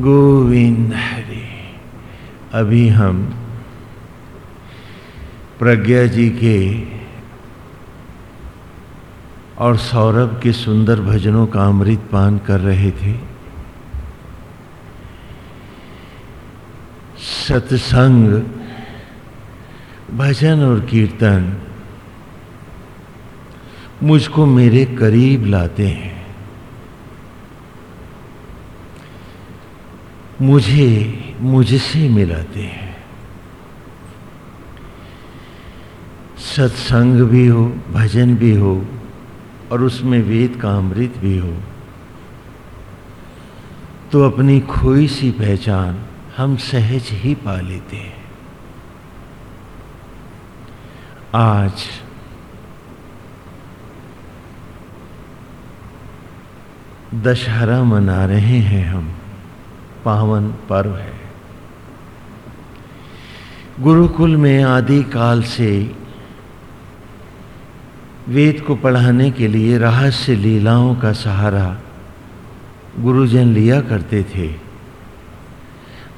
गोविंद हरे। अभी हम प्रज्ञा जी के और सौरभ के सुंदर भजनों का अमृत पान कर रहे थे। सत्संग, भजन और कीर्तन मुझको मेरे करीब लाते हैं। मुझे, मुझसे मिलाते हैं। सत्संग भी हो, भजन भी हो, और उसमें वेद का अमृत भी हो तो अपनी खोई सी पहचान हम सहज ही पा लेते हैं। आज दशहरा मना रहे हैं हम। पावन पर्व है। गुरुकुल में आदि काल से वेद को पढ़ाने के लिए रहस्य लीलाओं का सहारा गुरुजन लिया करते थे।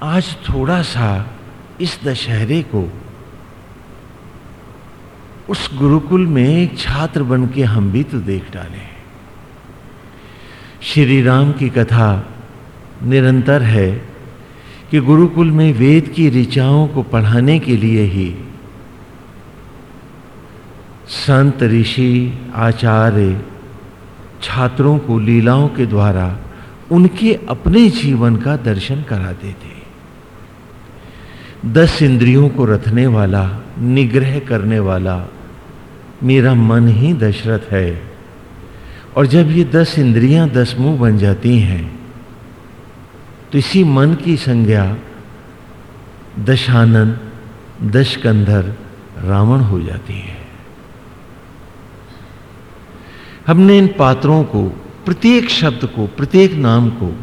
आज थोड़ा सा इस दशहरे को उस गुरुकुल में एक छात्र बन के हम भी तो देख डालें। श्री राम की कथा निरंतर है कि गुरुकुल में वेद की ऋचाओं को पढ़ाने के लिए ही संत ऋषि, आचार्य, छात्रों को लीलाओं के द्वारा उनके अपने जीवन का दर्शन कराते थे। दस इंद्रियों को रखने वाला, निग्रह करने वाला मेरा मन ही दशरथ है। और जब ये दस इंद्रियाँ दस मुँह बन जाती हैं तो इसी मन की संज्ञा दशानन, दशकंधर, रावण हो जाती है। हमने इन पात्रों को, प्रत्येक शब्द को, प्रत्येक नाम को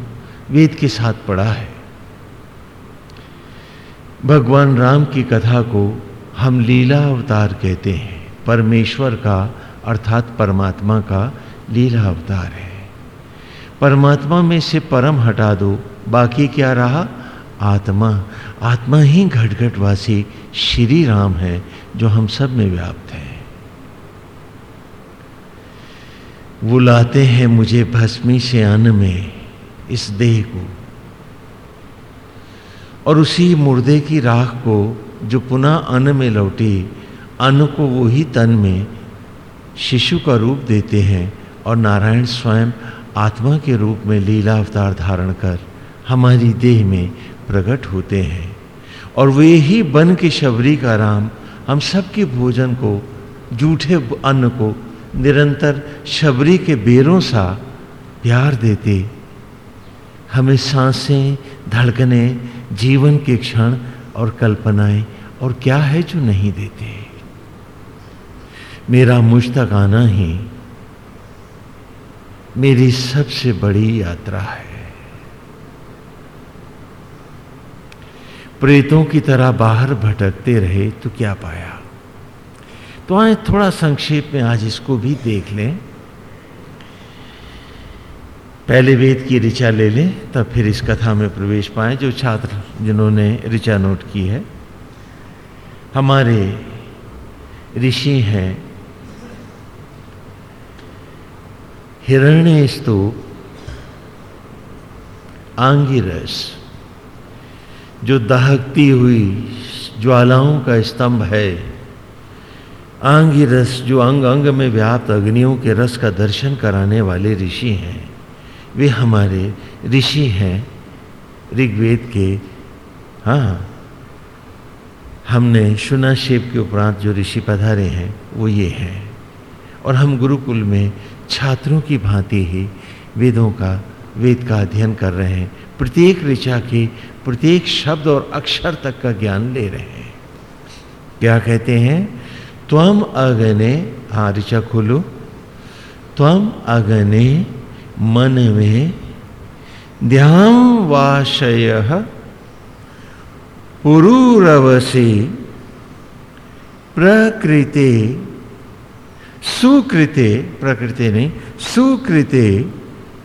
वेद के साथ पढ़ा है। भगवान राम की कथा को हम लीला अवतार कहते हैं। परमेश्वर का, अर्थात परमात्मा का लीला अवतार है। परमात्मा में से परम हटा दो। बाकी क्या रहा? आत्मा। आत्मा ही घटघटवासी श्री राम है, जो हम सब में व्याप्त है। वो लाते हैं मुझे भस्मी से अन्न में, इस देह को। और उसी मुर्दे की राख को, जो पुनः अन्न में लौटी, अन्न को वो ही तन में, शिशु का रूप देते हैं, और नारायण स्वयं आत्मा के रूप में लीला अवतार धारण कर हमारी देह में प्रकट होते हैं। और वे ही बन के शबरी का राम, हम सबके भोजन को, जूठे अन्न को निरंतर शबरी के बेरों सा प्यार देते। हमें साँसें, धड़कने, जीवन के क्षण और कल्पनाएँ और क्या है जो नहीं देते। मेरा मुझ तक आना ही मेरी सबसे बड़ी यात्रा है। प्रेतों की तरह बाहर भटकते रहे तो क्या पाया? तो आए थोड़ा संक्षेप में आज इसको भी देख लें। पहले वेद की ऋचा ले लें, तब फिर इस कथा में प्रवेश पाए, जो छात्र जिन्होंने ऋचा नोट की है। हमारे ऋषि हैं हिरण्य स्तूप आंगिरस, जो दहकती हुई ज्वालाओं का स्तंभ है आंगी रस जो अंग अंग में व्याप्त अग्नियों के रस का दर्शन कराने वाले ऋषि हैं, वे हमारे ऋषि हैं, ऋग्वेद के हाँ हमने सुना शिव के उपरांत जो ऋषि पधारे हैं, वो ये हैं, और हम गुरुकुल में छात्रों की भांति ही वेदों का, वेद का अध्ययन कर रहे हैं। प्रत्येक ऋचा के प्रत्येक शब्द और अक्षर तक का ज्ञान ले रहे हैं। क्या कहते हैं? त्वम अगने हाँ ऋचा खोलो। त्वम अगने, मन में ध्यान वाशय पुरूरवसी प्रकृते सुकृते, प्रकृति नहीं, सुकृते,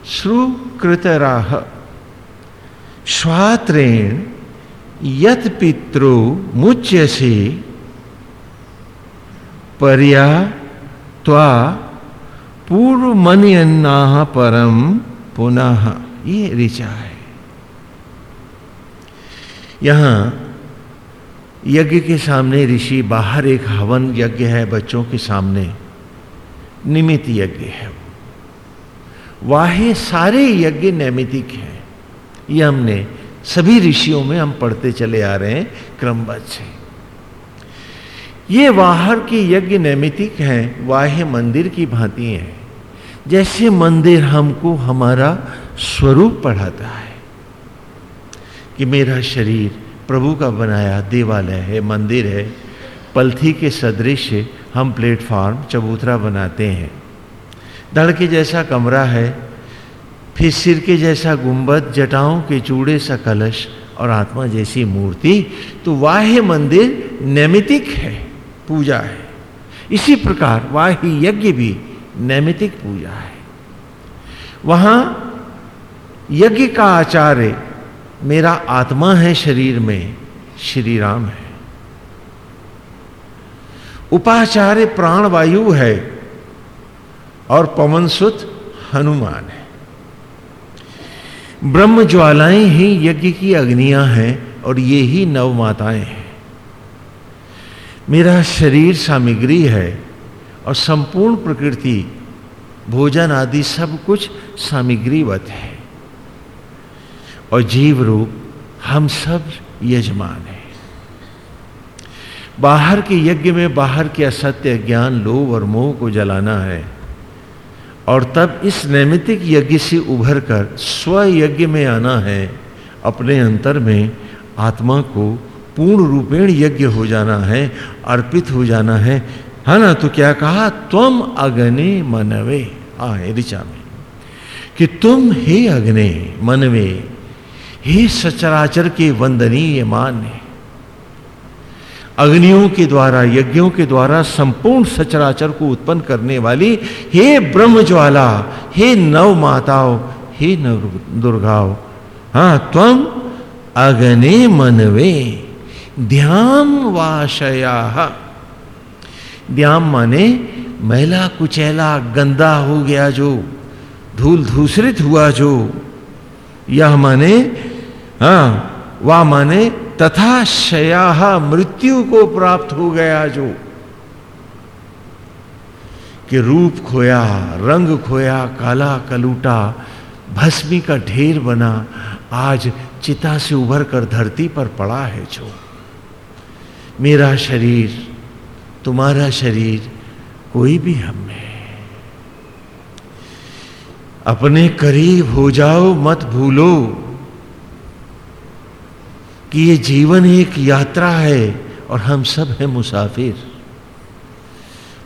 श्रुकृतराह। स्वात्रेण यत पितृ मुच्य से पर्या त्वा पूर्व मन परम पुनः। ये ऋचा है। यहाँ यज्ञ के सामने ऋषि, बाहर एक हवन यज्ञ है बच्चों के सामने। निमित यज्ञ है। वाहे, सारे यज्ञ नैमितिक हैं। ये हमने सभी ऋषियों में हम पढ़ते चले आ रहे हैं, क्रमबद्ध से ये बाहर के यज्ञ नैमितिक हैं वाह्य मंदिर की भांति हैं। जैसे मंदिर हमको हमारा स्वरूप पढ़ाता है कि मेरा शरीर प्रभु का बनाया देवालय है, मंदिर है, पलथी के सदृश हम प्लेटफॉर्म चबूतरा बनाते हैं। धड़ के जैसा कमरा है, फिर सिर के जैसा गुंबद, जटाओं के चूड़े सा कलश और आत्मा जैसी मूर्ति तो वाह्य मंदिर नैमितिक है, पूजा है। इसी प्रकार वाह्य यज्ञ भी नैमितिक पूजा है। वहाँ यज्ञ का आचार्य, मेरा आत्मा है शरीर में, श्री राम है। उपाचार्य प्राण वायु है और पवन सुत हनुमान है। ब्रह्म ज्वालाएँ ही, यज्ञ की अग्नियाँ हैं और ये ही नव माताएँ हैं। मेरा शरीर सामग्री है और संपूर्ण प्रकृति, भोजन आदि सब कुछ सामग्रीवत है। और जीव रूप हम सब यजमान हैं। बाहर के यज्ञ में बाहर के असत्य ज्ञान, लोभ और मोह को जलाना है। और तब इस नैमितिक यज्ञ से उभर कर स्व यज्ञ में आना है। अपने अंतर में आत्मा को पूर्ण रूपेण यज्ञ हो जाना है, अर्पित हो जाना है। है ना? तो क्या कहा? तुम अग्नि मनवे। आए ऋचा में। कि तुम हे अग्नि मनवे, हे सचराचर के वंदनीय मान्य। अग्नियों के द्वारा, यज्ञों के द्वारा संपूर्ण सचराचर को उत्पन्न करने वाली हे ब्रह्म ज्वाला हे नव माताओ हे नव दुर्गाओ हाँ तुम अग्नि मनवे, ध्यान वाशया। ध्यान माने मैला कुचैला, गंदा हो गया जो, धूल धूसरित हुआ जो, यह माने हाँ वह माने तथा शया मृत्यु को प्राप्त हो गया जो। कि रूप खोया, रंग खोया, काला कलूटा, भस्मी का ढेर बना, आज चिता से उभर कर धरती पर पड़ा है जो। मेरा शरीर, तुम्हारा शरीर, कोई भी हम में। अपने करीब हो जाओ, मत भूलो। कि ये जीवन एक यात्रा है और हम सब हैं मुसाफिर।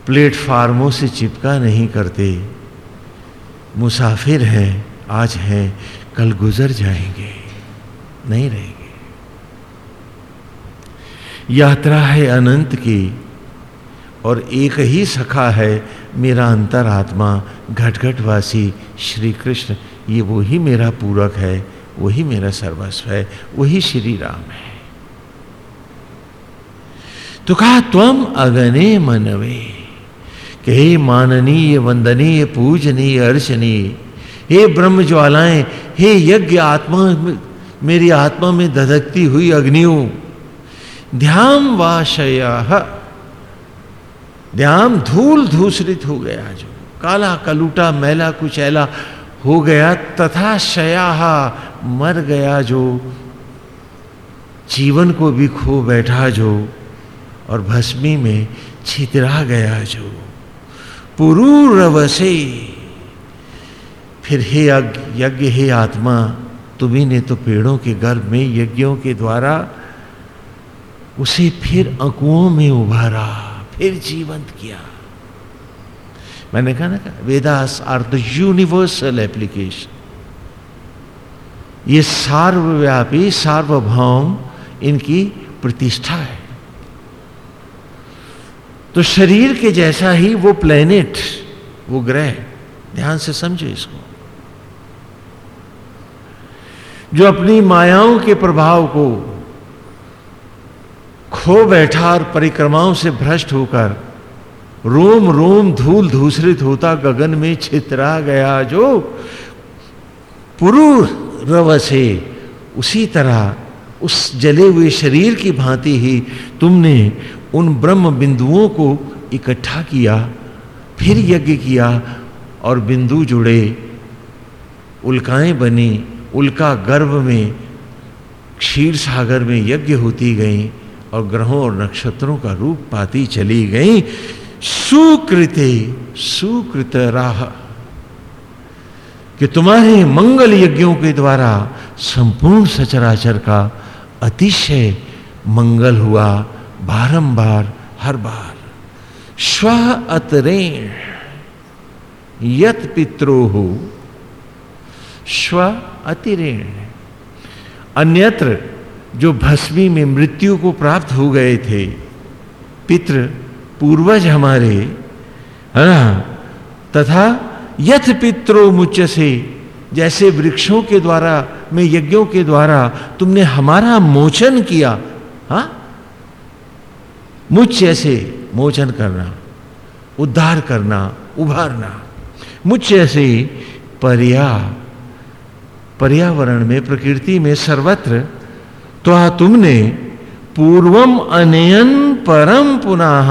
प्लेटफार्मों से चिपका नहीं करते। मुसाफिर हैं, आज हैं, कल गुजर जाएँगे, नहीं रहेंगे। यात्रा है अनंत की और एक ही सखा है मेरा अंतरात्मा, घटघटवासी श्री कृष्ण ये वो ही मेरा पूरक है। वही मेरा सर्वस्व है, वही श्री राम है। तो कहा तुम अगने मनवे कि हे माननीय, वंदनीय, पूजनीय, अर्चनीय, हे ब्रह्म ज्वालाएँ, हे यज्ञ आत्मा, मेरी आत्मा में धधकती हुई अग्नियों ध्यान वाशया ध्यान धूल धूसरित हो गया जो, काला कलूटा, मैला कुचैला हो गया तथा शया, मर गया जो। जीवन को भी खो बैठा जो और भस्मी में छितरा गया जो। पुरूरव से फिर हे यज्ञ हे आत्मा, तुम्ही ने तो पेड़ों के गर्भ में यज्ञों के द्वारा उसे फिर अकुओं में उभारा, फिर जीवंत किया। मैंने कहा ना, Vedas are the universal application. ये सार्वव्यापी, सार्वभौम इनकी प्रतिष्ठा है। तो शरीर के जैसा ही वो प्लेनेट वो ग्रह, ध्यान से समझो इसको। जो अपनी मायाओं के प्रभाव को खो बैठा और परिक्रमाओं से भ्रष्ट होकर रोम रोम धूल धूसरित होता गगन में छितरा गया जो पुरु रव से उसी तरह उस जले हुए शरीर की भांति ही तुमने उन ब्रह्म बिंदुओं को इकट्ठा किया, फिर यज्ञ किया और बिंदु जुड़े। उल्काएँ बनी, उल्का गर्भ में, क्षीर सागर में यज्ञ होती गई और ग्रहों और नक्षत्रों का रूप पाती चली गई। सुकृते सुकृत राह कि तुम्हारे मंगल यज्ञों के द्वारा संपूर्ण सचराचर का अतिशय मंगल हुआ बारंबार, हर बार। स्व अतरेण, यत पित्रो हो स्व अतिरेण। अन्यत्र जो भस्मी में मृत्यु को प्राप्त हो गए थे, पितृ पूर्वज हमारे, है ना? तथा यथ पित्रो मुच्च से जैसे वृक्षों के द्वारा, में यज्ञों के द्वारा तुमने हमारा मोचन किया, हा? मुझ जैसे मोचन करना, उद्धार करना, उभारना। मुझ जैसे पर्या, पर्यावरण में, प्रकृति में सर्वत्र तो तुमने पूर्वम अनयन परम पुनः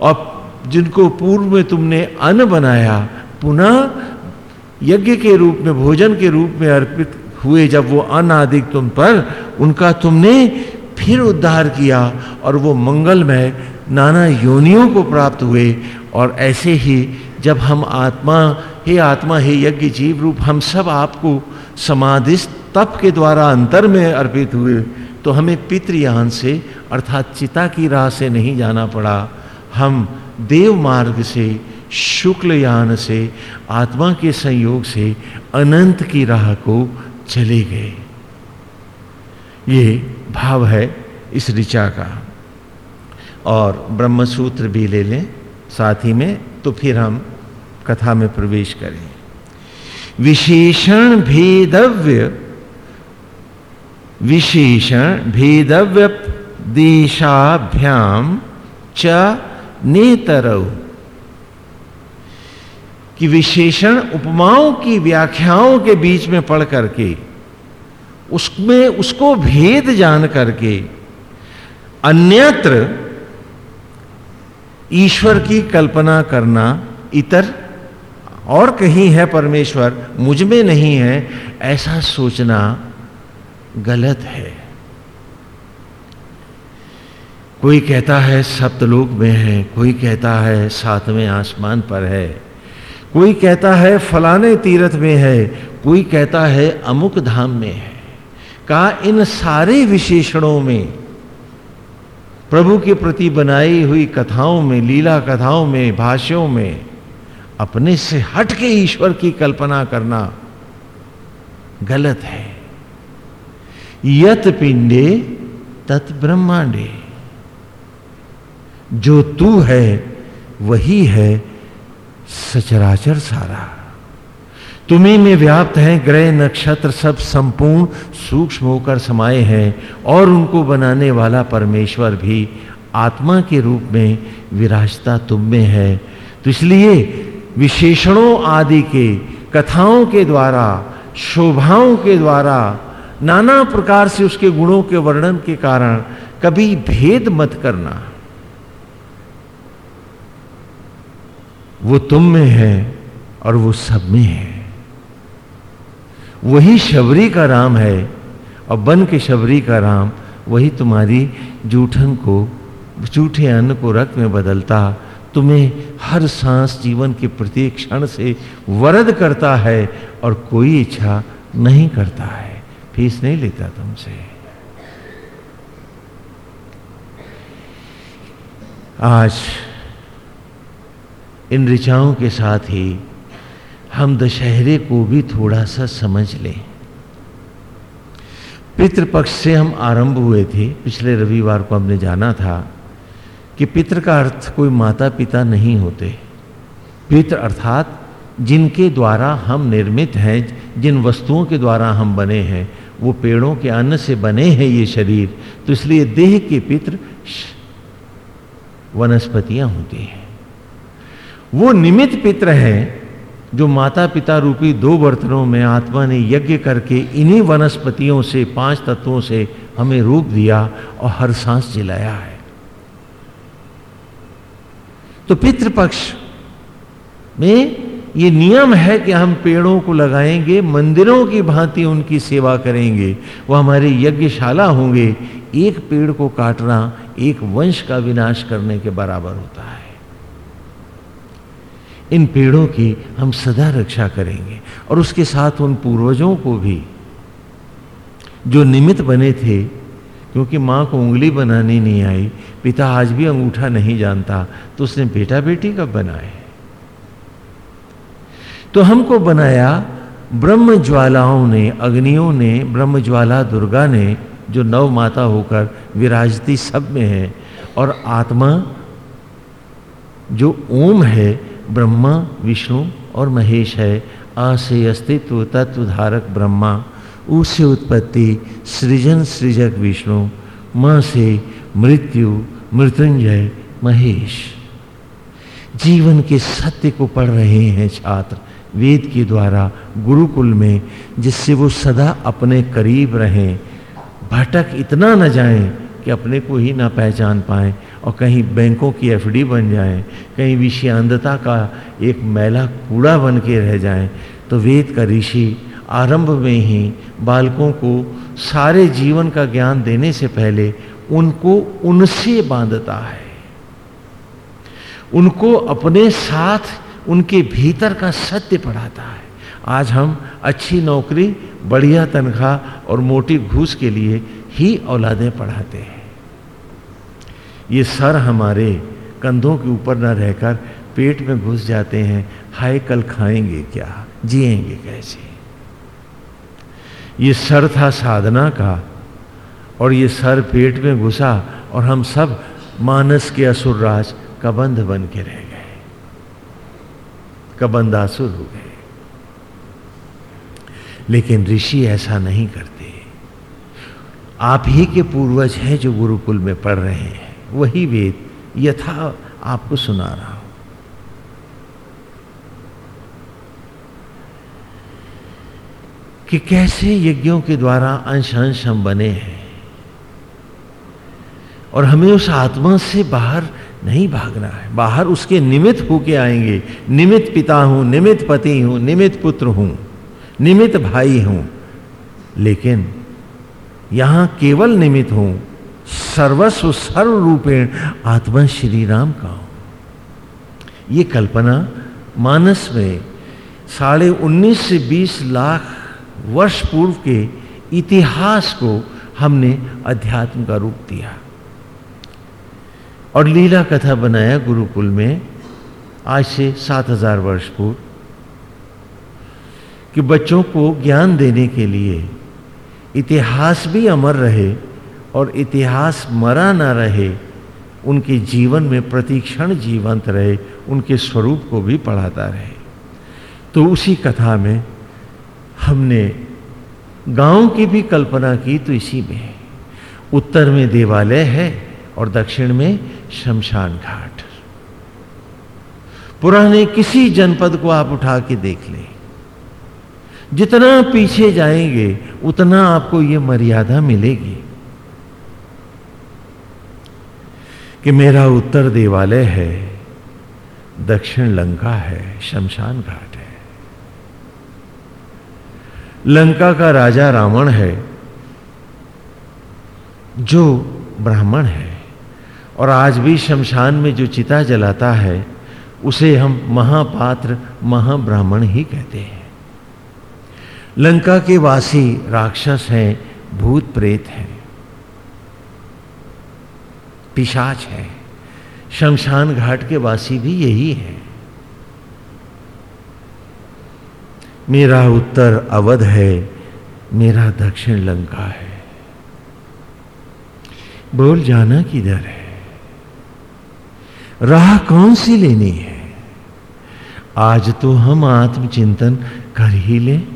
और जिनको पूर्व में तुमने अन्न बनाया, पुनः यज्ञ के रूप में, भोजन के रूप में अर्पित हुए जब वो अनादिक तुम पर, उनका तुमने फिर उद्धार किया, और वो मंगलमय नाना योनियों को प्राप्त हुए। और ऐसे ही जब हम आत्मा, हे आत्मा, हे यज्ञ जीव रूप, हम सब आपको समाधिस्थ तप के द्वारा अंतर में अर्पित हुए तो हमें पितृयान से अर्थात चिता की राह से नहीं जाना पड़ा। हम देव मार्ग से, शुक्ल यान से, आत्मा के संयोग से अनंत की राह को चले गए। ये भाव है इस ऋचा का। और ब्रह्मसूत्र भी ले लें, साथ ही में तो फिर हम कथा में प्रवेश करें। विशेषण भेदव्य विशेषण भेदव्य देशाभ्याम च नेतरऊ कि विशेषण उपमाओं की व्याख्याओं के बीच में पढ़ करके, उसमें उसको भेद जान करके, अन्यत्र ईश्वर की कल्पना करना इतर, और कहीं है परमेश्वर, मुझमें नहीं है, ऐसा सोचना गलत है। कोई कहता है सप्तलोक में है, कोई कहता है सातवें आसमान पर है। कोई कहता है फलाने तीर्थ में है, कोई कहता है अमुक धाम में है। कहा, इन सारे विशेषणों में, प्रभु के प्रति बनाई हुई कथाओं में, लीला कथाओं में, भाष्यों में, अपने से हट के ईश्वर की कल्पना करना गलत है। यत पिंडे, तत् ब्रह्मांडे। जो तू है, वही है सचराचर सारा। तुम्ही में व्याप्त है ग्रह, नक्षत्र सब संपूर्ण, सूक्ष्म होकर समाये हैं और उनको बनाने वाला परमेश्वर भी आत्मा के रूप में विराजता तुम में है। तो इसलिए विशेषणों आदि के, कथाओं के द्वारा, शोभाओं के द्वारा, नाना प्रकार से उसके गुणों के वर्णन के कारण कभी भेद मत करना। वो तुम में है और वो सब में है। वही शबरी का राम है और बन के शबरी का राम वही तुम्हारी जूठन को, जूठे अन्न को रक्त में बदलता, तुम्हें हर सांस जीवन के प्रत्येक क्षण से वरद करता है और कोई इच्छा नहीं करता है। फ़ीस नहीं लेता तुमसे। आज इन ऋचाओं के साथ ही हम दशहरे को भी थोड़ा सा समझ लें। पितृपक्ष से हम आरंभ हुए थे। पिछले रविवार को हमने जाना था कि पितृ का अर्थ कोई माता पिता नहीं होते। पितृ अर्थात जिनके द्वारा हम निर्मित हैं, जिन वस्तुओं के द्वारा हम बने हैं, वो पेड़ों के अन्न से बने हैं ये शरीर। तो इसलिए देह के पित्र वनस्पतियाँ होती हैं। वो निमित पित्र हैं जो माता पिता रूपी दो बर्तनों में आत्मा ने यज्ञ करके इन्हीं वनस्पतियों से, पाँच तत्वों से हमें रूप दिया और हर सांस जिलाया है। तो पितृपक्ष में ये नियम है कि हम पेड़ों को लगाएँगे, मंदिरों की भांति उनकी सेवा करेंगे, वो हमारे यज्ञशाला होंगे, एक पेड़ को काटना एक वंश का विनाश करने के बराबर होता है। इन पेड़ों की हम सदा रक्षा करेंगे। और उसके साथ उन पूर्वजों को भी, जो निमित्त बने थे, क्योंकि माँ को उंगली बनानी नहीं आई, पिता आज भी अंगूठा नहीं जानता तो उसने बेटा बेटी कब बनाए? तो हमको बनाया ब्रह्म ज्वालाओं ने, अग्नियों ने ब्रह्म ज्वाला दुर्गा ने, जो नव माता होकर विराजती सब में है, और आत्मा जो ओम है ब्रह्मा, विष्णु और महेश है। आ से अस्तित्व, तत्व धारक ब्रह्मा। ऊ से उत्पत्ति, सृजन सृजक विष्णु। म से मृत्यु, मृत्युंजय, महेश। जीवन के सत्य को पढ़ रहे हैं छात्र वेद के द्वारा गुरुकुल में, जिससे वो सदा अपने करीब रहें। भटक इतना न जाएँ कि अपने को ही ना पहचान पाएँ। और कहीं बैंकों की एफडी बन जाएँ, कहीं विषयांधता का एक मैला कूड़ा बन के रह जाएँ तो वेद का ऋषि आरंभ में ही बालकों को सारे जीवन का ज्ञान देने से पहले उनको उनसे बांधता है। उनको अपने साथ उनके भीतर का सत्य पढ़ाता है। आज हम अच्छी नौकरी, बढ़िया तनख्वाह और मोटी घूस के लिए ही औलादें पढ़ाते हैं। ये सर हमारे कंधों के ऊपर न रहकर पेट में घुस जाते हैं। हाय, कल खाएँगे क्या? जिएँगे कैसे? ये सर था साधना का, और ये सर पेट में घुसा, और हम सब मानस के असुर राज कबंध बन के रह गए। कबंदासुर हो गए। लेकिन ऋषि ऐसा नहीं करते। आप ही के पूर्वज हैं जो गुरुकुल में पढ़ रहे हैं। वही वेद यथा आपको सुना रहा हूँ। कि कैसे यज्ञों के द्वारा अंश अंश हम बने हैं और हमें उस आत्मा से बाहर नहीं भागना है। बाहर उसके निमित्त होके आएँगे। निमित्त पिता हूँ, निमित्त पति हूँ, निमित्त पुत्र हूँ, निमित्त भाई हूँ। लेकिन यहाँ केवल निमित्त हूँ सर्वस्व सर्व रूपेण आत्मा श्री राम का ये कल्पना मानस में साढ़े उन्नीस से बीस लाख वर्ष पूर्व के इतिहास को हमने अध्यात्म का रूप दिया। और लीला कथा बनाया गुरुकुल में आज से सात हज़ार वर्ष पूर्व कि बच्चों को ज्ञान देने के लिए इतिहास भी अमर रहे और इतिहास मरा ना रहे, उनके जीवन में प्रतिक्षण जीवंत रहे, उनके स्वरूप को भी पढ़ाता रहे। तो उसी कथा में हमने गाँव की भी कल्पना की तो इसी में उत्तर में देवालय है और दक्षिण में शमशान घाट। पुराने किसी जनपद को आप उठा के देख लें। जितना पीछे जाएँगे, उतना आपको यह मर्यादा मिलेगी। कि मेरा उत्तर देवालय है, दक्षिण लंका है, शमशान घाट है। लंका का राजा रावण है, जो ब्राह्मण है, और आज भी शमशान में जो चिता जलाता है, उसे हम महापात्र, महाब्राह्मण ही कहते हैं। लंका के वासी राक्षस हैं, भूत प्रेत हैं। पिशाच है। शमशान घाट के वासी भी यही है। मेरा उत्तर अवध है, मेरा दक्षिण लंका है। बोल जाना किधर है। राह कौन सी लेनी है? आज तो हम आत्मचिंतन कर ही लें।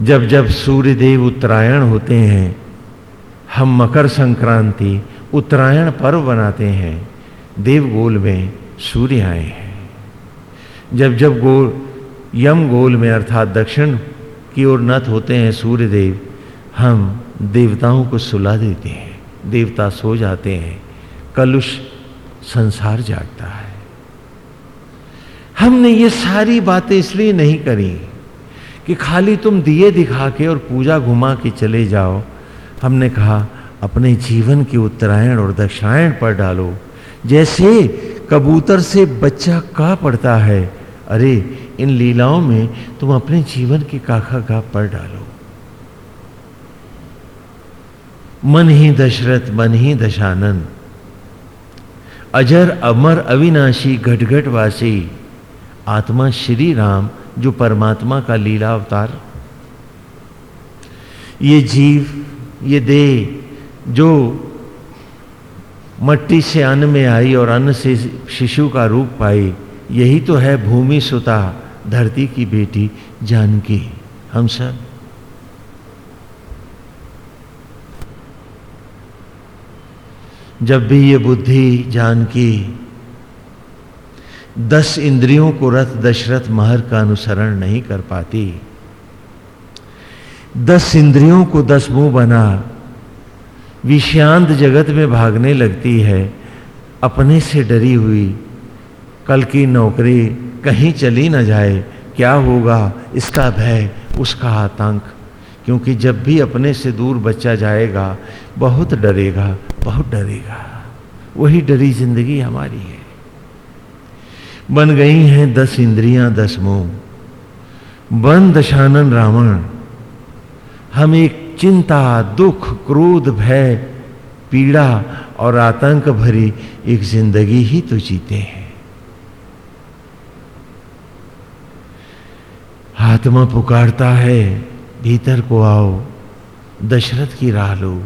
जब जब सूर्य देव उत्तरायण होते हैं हम मकर संक्रांति, उत्तरायण पर्व बनाते हैं। देवगोल में सूर्य आए हैं। जब जब गोल, यम गोल में अर्थात दक्षिण की ओर नत होते हैं सूर्य देव हम देवताओं को सुला देते हैं। देवता सो जाते हैं। कलुष संसार जागता है। हमने ये सारी बातें इसलिए नहीं करी कि खाली तुम दिए दिखा के और पूजा घुमा के चले जाओ। हमने कहा, अपने जीवन की उत्तरायण और दक्षिणायण पर डालो। जैसे कबूतर से बच्चा का पड़ता है, अरे, इन लीलाओं में तुम अपने जीवन की काखा का पर डालो। मन ही दशरथ, मन ही दशानन। अजर, अमर, अविनाशी, घटघट वासी। आत्मा श्री राम, जो परमात्मा का लीला अवतार ये जीव ये देह जो मट्टी से अन्न में आई और अन्न से शिशु का रूप पाई, यही तो है भूमि सुता धरती की बेटी जानकी। हम सब जब भी ये बुद्धि जानकी, दस इंद्रियों को रथ दशरथ महर का अनुसरण नहीं कर पाती। दस इंद्रियों को दस मुँह बना। विषांत जगत में भागने लगती है। अपने से डरी हुई। कल की नौकरी कहीं चली ना जाए। क्या होगा? इसका भय, उसका आतंक। क्योंकि जब भी अपने से दूर बच्चा जाएगा, बहुत डरेगा बहुत डरेगा। वही डरी ज़िंदगी हमारी है। बन गई हैं दस इंद्रियाँ, दस मोह। बन दशानन रावण हम चिंता, दुख, क्रोध, भय, पीड़ा और आतंक भरी एक ज़िंदगी ही तो जीते हैं। आत्मा पुकारता है, भीतर को आओ, दशरथ की राह लो।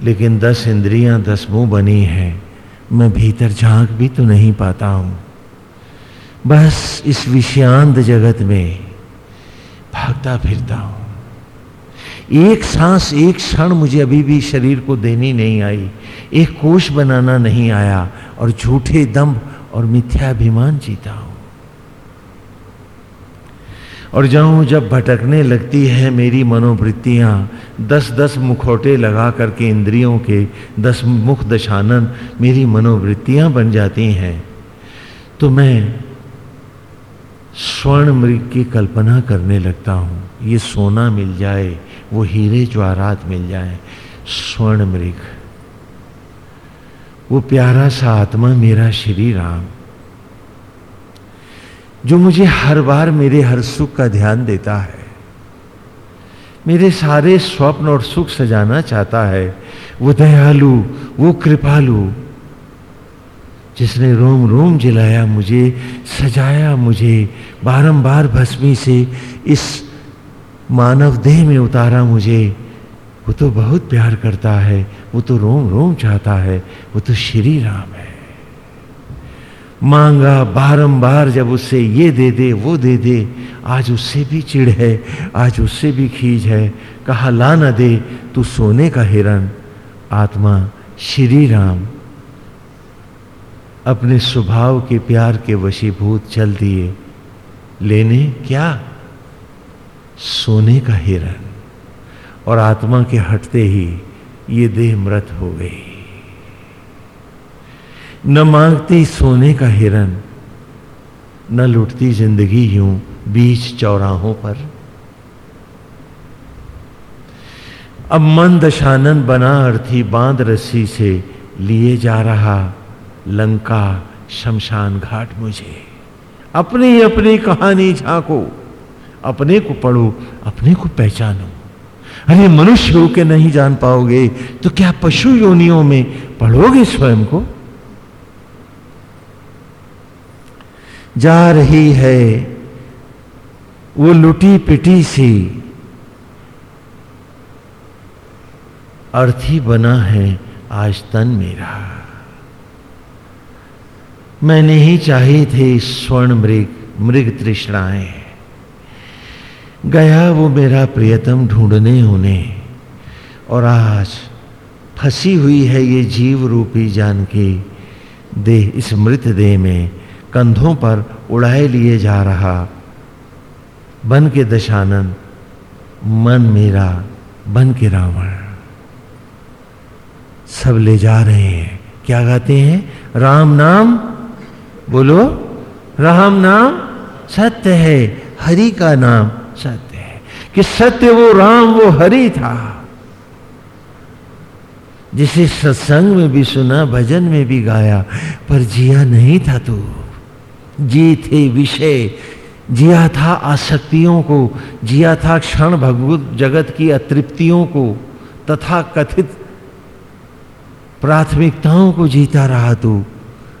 लेकिन दस इंद्रियाँ, दस मुँह बनी हैं, मैं भीतर झाँक भी तो नहीं पाता हूँ। बस इस विषयांत जगत में भागता फिरता हूँ। एक सांस, एक क्षण मुझे अभी भी शरीर को देनी नहीं आई। एक कोष बनाना नहीं आया और झूठे दम्भ और मिथ्याभिमान जीता हूँ। और जाऊँ जब भटकने लगती है मेरी मनोवृत्तियाँ दस दस मुखौटे लगा करके इंद्रियों के दस मुख दशानन मेरी मनोवृत्तियाँ बन जाती हैं तो मैं स्वर्ण मृग की कल्पना करने लगता हूँ। ये सोना मिल जाए वो हीरे ज्वारात मिल जाए, स्वर्ण मृग। वो प्यारा सा आत्मा मेरा श्री राम जो मुझे हर बार मेरे हर सुख का ध्यान देता है, मेरे सारे स्वप्न और सुख सजाना चाहता है, वो दयालु, वो कृपालु, जिसने रोम रोम जिलाया मुझे, सजाया मुझे, बारंबार भस्मी से इस मानव देह में उतारा मुझे। वो तो बहुत प्यार करता है, वो तो रोम रोम चाहता है, वो तो श्री राम है। मांगा बारंबार जब उससे ये दे दे, वो दे दे, आज उससे भी चिड़ है, आज उससे भी खींच है। कहा ला न दे, तू सोने का हिरन आत्मा श्री राम। अपने स्वभाव के प्यार के वशीभूत चल दिए। लेने क्या? सोने का हिरण और आत्मा के हटते ही ये देह मृत हो गई। न मांगती सोने का हिरण, न लुटती ज़िंदगी यूँ बीच चौराहों पर। अब मन दशानन बना अर्थी बाँध रस्सी से लिए जा रहा लंका शमशान घाट मुझे। अपनी अपनी कहानी झांको। अपने को पढ़ो, अपने को पहचानो। अरे, मनुष्य हो के नहीं जान पाओगे तो क्या पशु योनियों में पढ़ोगे स्वयं को? जा रही है वो लुटी पिटी सी अर्थी बना है आज तन मेरा। मैंने ही चाहे थे स्वर्ण मृग मृग तृष्णाएँ। गया वो मेरा प्रियतम ढूँढने उन्हें और आज फंसी हुई है ये जीव रूपी जान की देह, इस मृत देह में कंधों पर उड़ाए लिए जा रहा। बन के दशानन, मन मेरा बन के रावण। सब ले जा रहे हैं। क्या गाते हैं? राम नाम? बोलो। राम नाम? सत्य है। हरि का नाम? सत्य है कि सत्य वो राम, वो हरि था। जिसे सत्संग में भी सुना, भजन में भी गाया, पर जिया नहीं था तू। जी थे विषय। जिया था आसक्तियों को। जिया था क्षण भगवत जगत की अतृप्तियों को। तथा कथित प्राथमिकताओं को जीता रहा तू।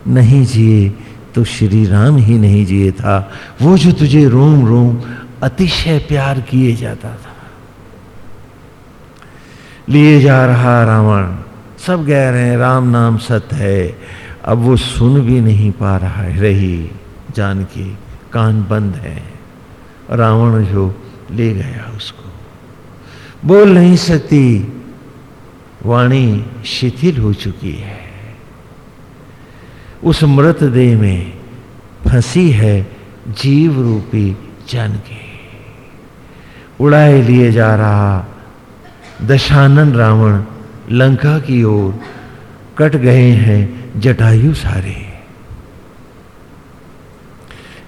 नहीं जिए तो श्री राम ही नहीं जिए था। वो जो तुझे रोम रोम अतिशय प्यार किए जाता था। लिए जा रहा रावण, सब कह रहे हैं, राम नाम सत्य है। अब वो सुन भी नहीं पा रहा है। रही जान के कान बंद है। रावण जो ले गया उसको। बोल नहीं सकती, वाणी शिथिल हो चुकी है। उस मृत देह में फंसी है जीव रूपी जन के उड़ाए लिए जा रहा। दशानन रावण लंका की ओर कट गए हैं जटायु सारे।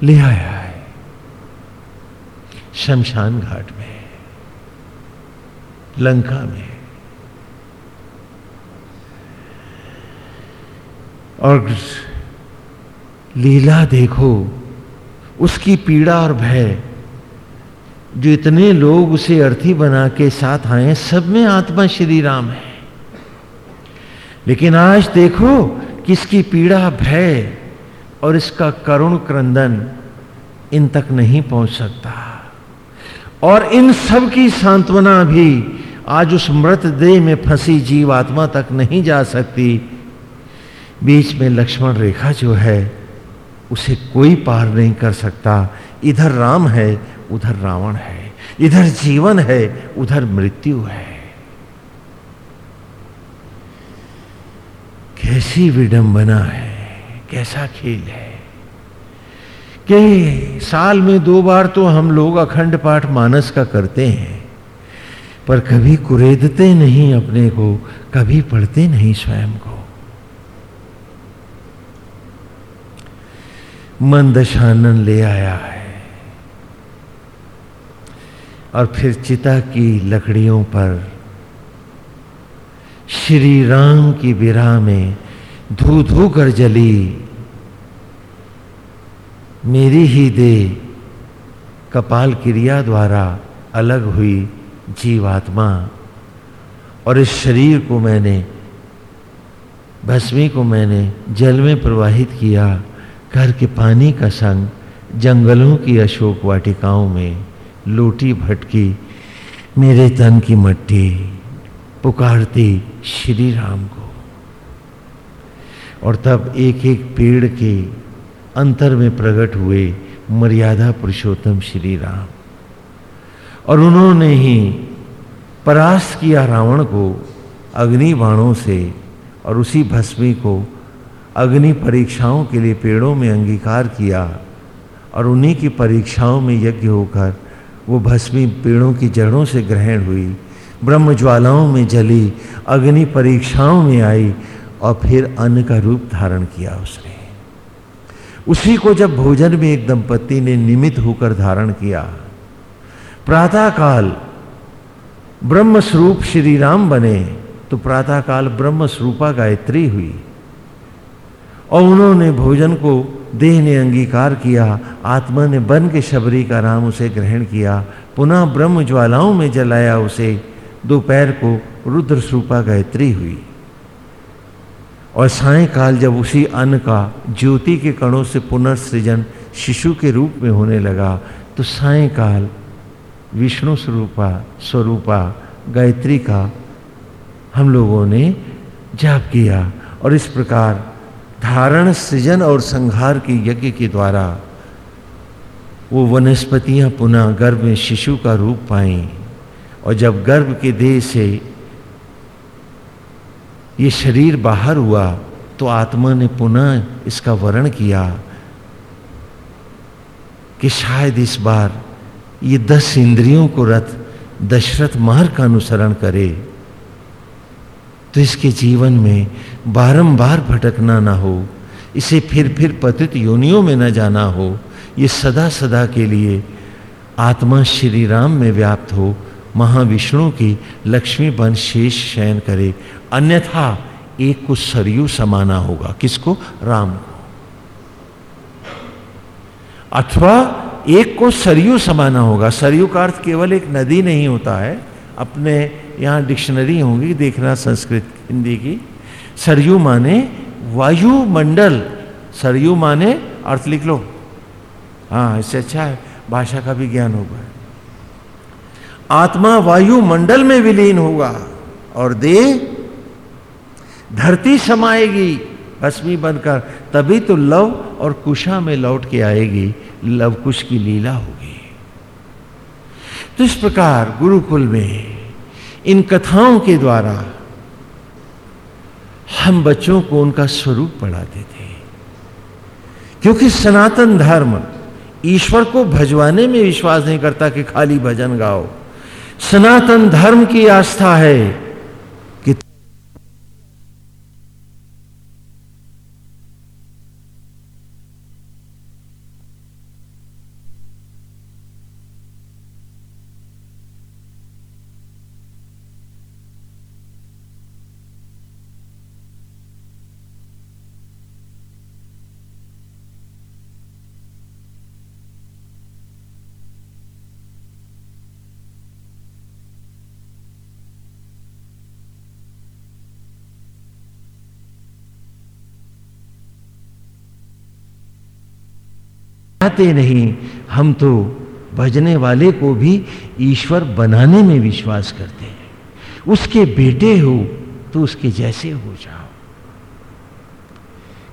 ले आया है शमशान घाट में, लंका में। और लीला देखो, उसकी पीड़ा और भय जो इतने लोग उसे अर्थी बना के साथ आए, सब में आत्मा श्री राम है। लेकिन आज देखो किसकी पीड़ा, भय और इसका करुण क्रंदन इन तक नहीं पहुँच सकता। और इन सब की सांत्वना भी आज उस मृत देह में फंसी जीव आत्मा तक नहीं जा सकती। बीच में लक्ष्मण रेखा जो है, उसे कोई पार नहीं कर सकता। इधर राम है उधर रावण है, इधर जीवन है, उधर मृत्यु है। कैसी विडंबना है, कैसा खेल है। कि साल में दो बार तो हम लोग अखंड पाठ मानस का करते हैं, पर कभी कुरेदते नहीं अपने को, कभी पढ़ते नहीं स्वयं को। मन दशानन ले आया है और फिर चिता की लकड़ियों पर श्री राम की विराह में धू धू कर जली। मेरी ही दे कपाल क्रिया द्वारा अलग हुई जीवात्मा और इस शरीर को मैंने, भस्मी को मैंने जल में प्रवाहित किया। घर के पानी का संग जंगलों की अशोक वाटिकाओं में लूटी भटकी, मेरे तन की मट्टी पुकारती श्री राम को। और तब एक एक पेड़ के अंतर में प्रकट हुए मर्यादा पुरुषोत्तम श्री राम। और उन्होंने ही परास्त किया रावण को अग्नि बाणों से और उसी भस्मी को अग्नि परीक्षाओं के लिए पेड़ों में अंगीकार किया और उन्हीं की परीक्षाओं में यज्ञ होकर वो भस्मी पेड़ों की जड़ों से ग्रहण हुई। ब्रह्म ज्वालाओं में जली, अग्नि परीक्षाओं में आई और फिर अन्न का रूप धारण किया उसने। उसी को जब भोजन में एक दंपति ने निमित होकर धारण किया प्रातः काल ब्रह्म स्वरूप श्री राम बने तो प्रातः काल ब्रह्म स्वरूपा गायत्री हुई और उन्होंने भोजन को देह ने अंगीकार किया, आत्मा ने बन के शबरी का नाम उसे ग्रहण किया, पुनः ब्रह्म ज्वालाओं में जलाया उसे। दोपहर को रुद्र स्वरूपा गायत्री हुई। और सायकाल जब उसी अन्न का ज्योति के कणों से पुनर्सृजन शिशु के रूप में होने लगा तो सायकाल विष्णु स्वरूपा स्वरूपा गायत्री का हम लोगों ने जाप किया। और इस प्रकार धारण सृजन और संहार के यज्ञ के द्वारा वो वनस्पतियाँ पुनः गर्भ में शिशु का रूप पाई। और जब गर्भ के देह से ये शरीर बाहर हुआ तो आत्मा ने पुनः इसका वर्ण किया कि शायद इस बार ये दस इंद्रियों को रथ दशरथ मार्ग का अनुसरण करे। तो इसके जीवन में बारंबार भटकना ना हो, इसे फिर फिर पतित योनियों में न जाना हो, ये सदा सदा के लिए आत्मा श्री राम में व्याप्त हो, महाविष्णु की लक्ष्मी बन शेष शयन करे, अन्यथा एक को सरयू समाना होगा। किसको? राम को। अथवा एक को सरयू समाना होगा। सरयू का अर्थ केवल एक नदी नहीं होता है, अपने यहाँ डिक्शनरी होंगी देखना संस्कृत, हिंदी की। सरयू माने वायुमंडल। सरयू माने अर्थ लिख लो। हाँ इससे अच्छा है, भाषा का भी ज्ञान होगा। आत्मा वायुमंडल में विलीन होगा और देह धरती समाएगी, भस्मी बनकर। तभी तो लव और कुशा में लौट के आएगी लव कुश की लीला होगी। तो इस प्रकार गुरुकुल में इन कथाओं के द्वारा हम बच्चों को उनका स्वरूप पढ़ाते थे क्योंकि सनातन धर्म ईश्वर को भजवाने में विश्वास नहीं करता कि खाली भजन गाओ। सनातन धर्म की आस्था है चाहते नहीं, हम तो भजने वाले को भी ईश्वर बनाने में विश्वास करते हैं। उसके बेटे हो तो उसके जैसे हो जाओ।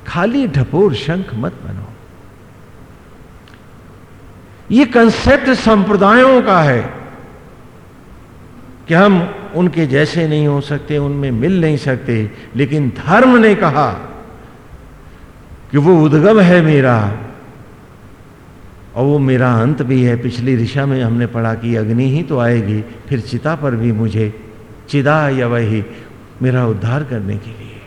खाली ढपोर शंख मत बनो। ये कंसेप्ट संप्रदायों का है कि हम उनके जैसे नहीं हो सकते, उनमें मिल नहीं सकते, लेकिन धर्म ने कहा कि वो उद्गम है मेरा और वो मेरा अंत भी है। पिछली दिशा में हमने पढ़ा कि अग्नि ही तो आएगी, फिर चिता पर भी मुझे चिदा या वही मेरा उद्धार करने के लिए।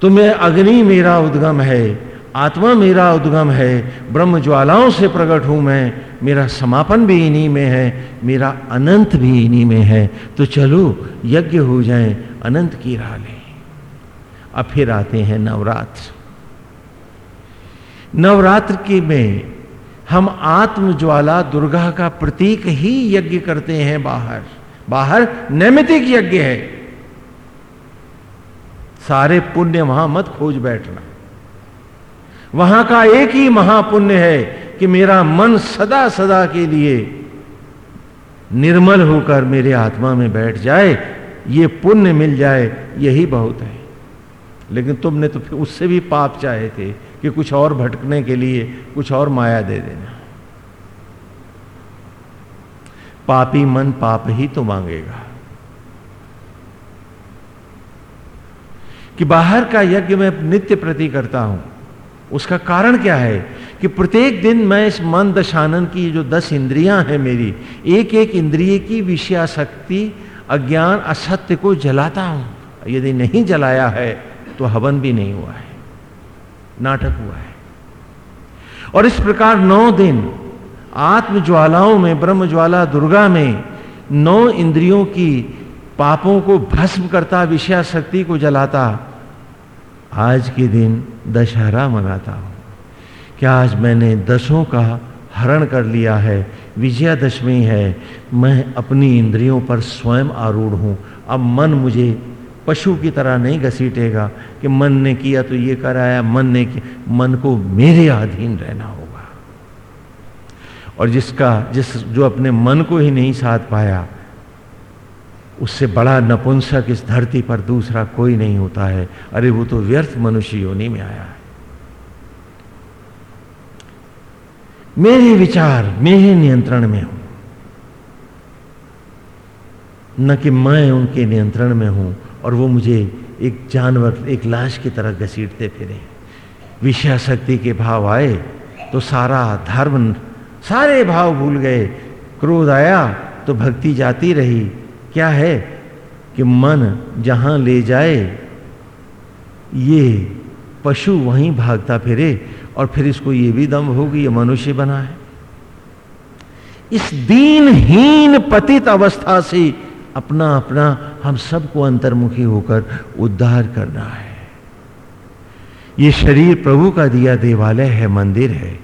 तो मैं अग्नि मेरा उद्गम है, आत्मा मेरा उद्गम है, ब्रह्म ज्वालाओं से प्रकट हूँ मैं, मेरा समापन भी इन्हीं में है, मेरा अनंत भी इन्हीं में है। तो चलो, यज्ञ हो जाए, अनंत की राह लें। अब फिर आते हैं नवरात्र। नवरात्र के में हम आत्म ज्वाला दुर्गा का प्रतीक ही यज्ञ करते हैं बाहर। बाहर नैमितिक यज्ञ है। सारे पुण्य वहाँ मत खोज बैठना। वहाँ का एक ही महापुण्य है कि मेरा मन सदा सदा के लिए निर्मल होकर मेरे आत्मा में बैठ जाए, ये पुण्य मिल जाए, यही बहुत है। लेकिन तुमने तो फिर उससे भी पाप चाहे थे। कि कुछ और भटकने के लिए कुछ और माया दे देना। पापी मन पाप ही तो मांगेगा। कि बाहर का यज्ञ मैं नित्य प्रति करता हूँ, उसका कारण क्या है? कि प्रत्येक दिन मैं इस मन दशानन की जो दस इंद्रियाँ हैं मेरी एक एक इंद्रिय की विषयाशक्ति अज्ञान, असत्य को जलाता हूँ। यदि नहीं जलाया है तो हवन भी नहीं हुआ है। नाटक हुआ है। और इस प्रकार नौ दिन आत्म ज्वालाओं में, ब्रह्म ज्वाला दुर्गा में नौ इंद्रियों की पापों को भस्म करता विषया शक्ति को जलाता, आज के दिन दशहरा मनाता हूँ। क्या आज मैंने दसों का हरण कर लिया है? विजयादशमी है। मैं अपनी इंद्रियों पर स्वयं आरूढ़ हूँ। अब मन मुझे पशु की तरह नहीं घसीटेगा कि मन ने किया तो ये कराया, मन ने किया मन को मेरे अधीन रहना होगा। और जिसका, जिस, जो अपने मन को ही नहीं साध पाया, उससे बड़ा नपुंसक इस धरती पर दूसरा कोई नहीं होता है। अरे वो तो व्यर्थ मनुष्य योनि में आया है। मेरे विचार, मेरे नियंत्रण में हूँ। न कि मैं उनके नियंत्रण में हूँ और वो मुझे एक जानवर, एक लाश की तरह घसीटते फिरे। विषया शक्ति के भाव आए तो सारा धर्म, सारे भाव भूल गए। क्रोध आया तो भक्ति जाती रही। क्या है कि मन जहाँ ले जाए, ये पशु वहीं भागता फिरे और फिर इसको ये भी दम होगी ये मनुष्य बना है। इस दीनहीन पतित अवस्था से अपना अपना हम सबको अंतर्मुखी होकर उद्धार करना है। ये शरीर प्रभु का दिया देवालय है, मंदिर है।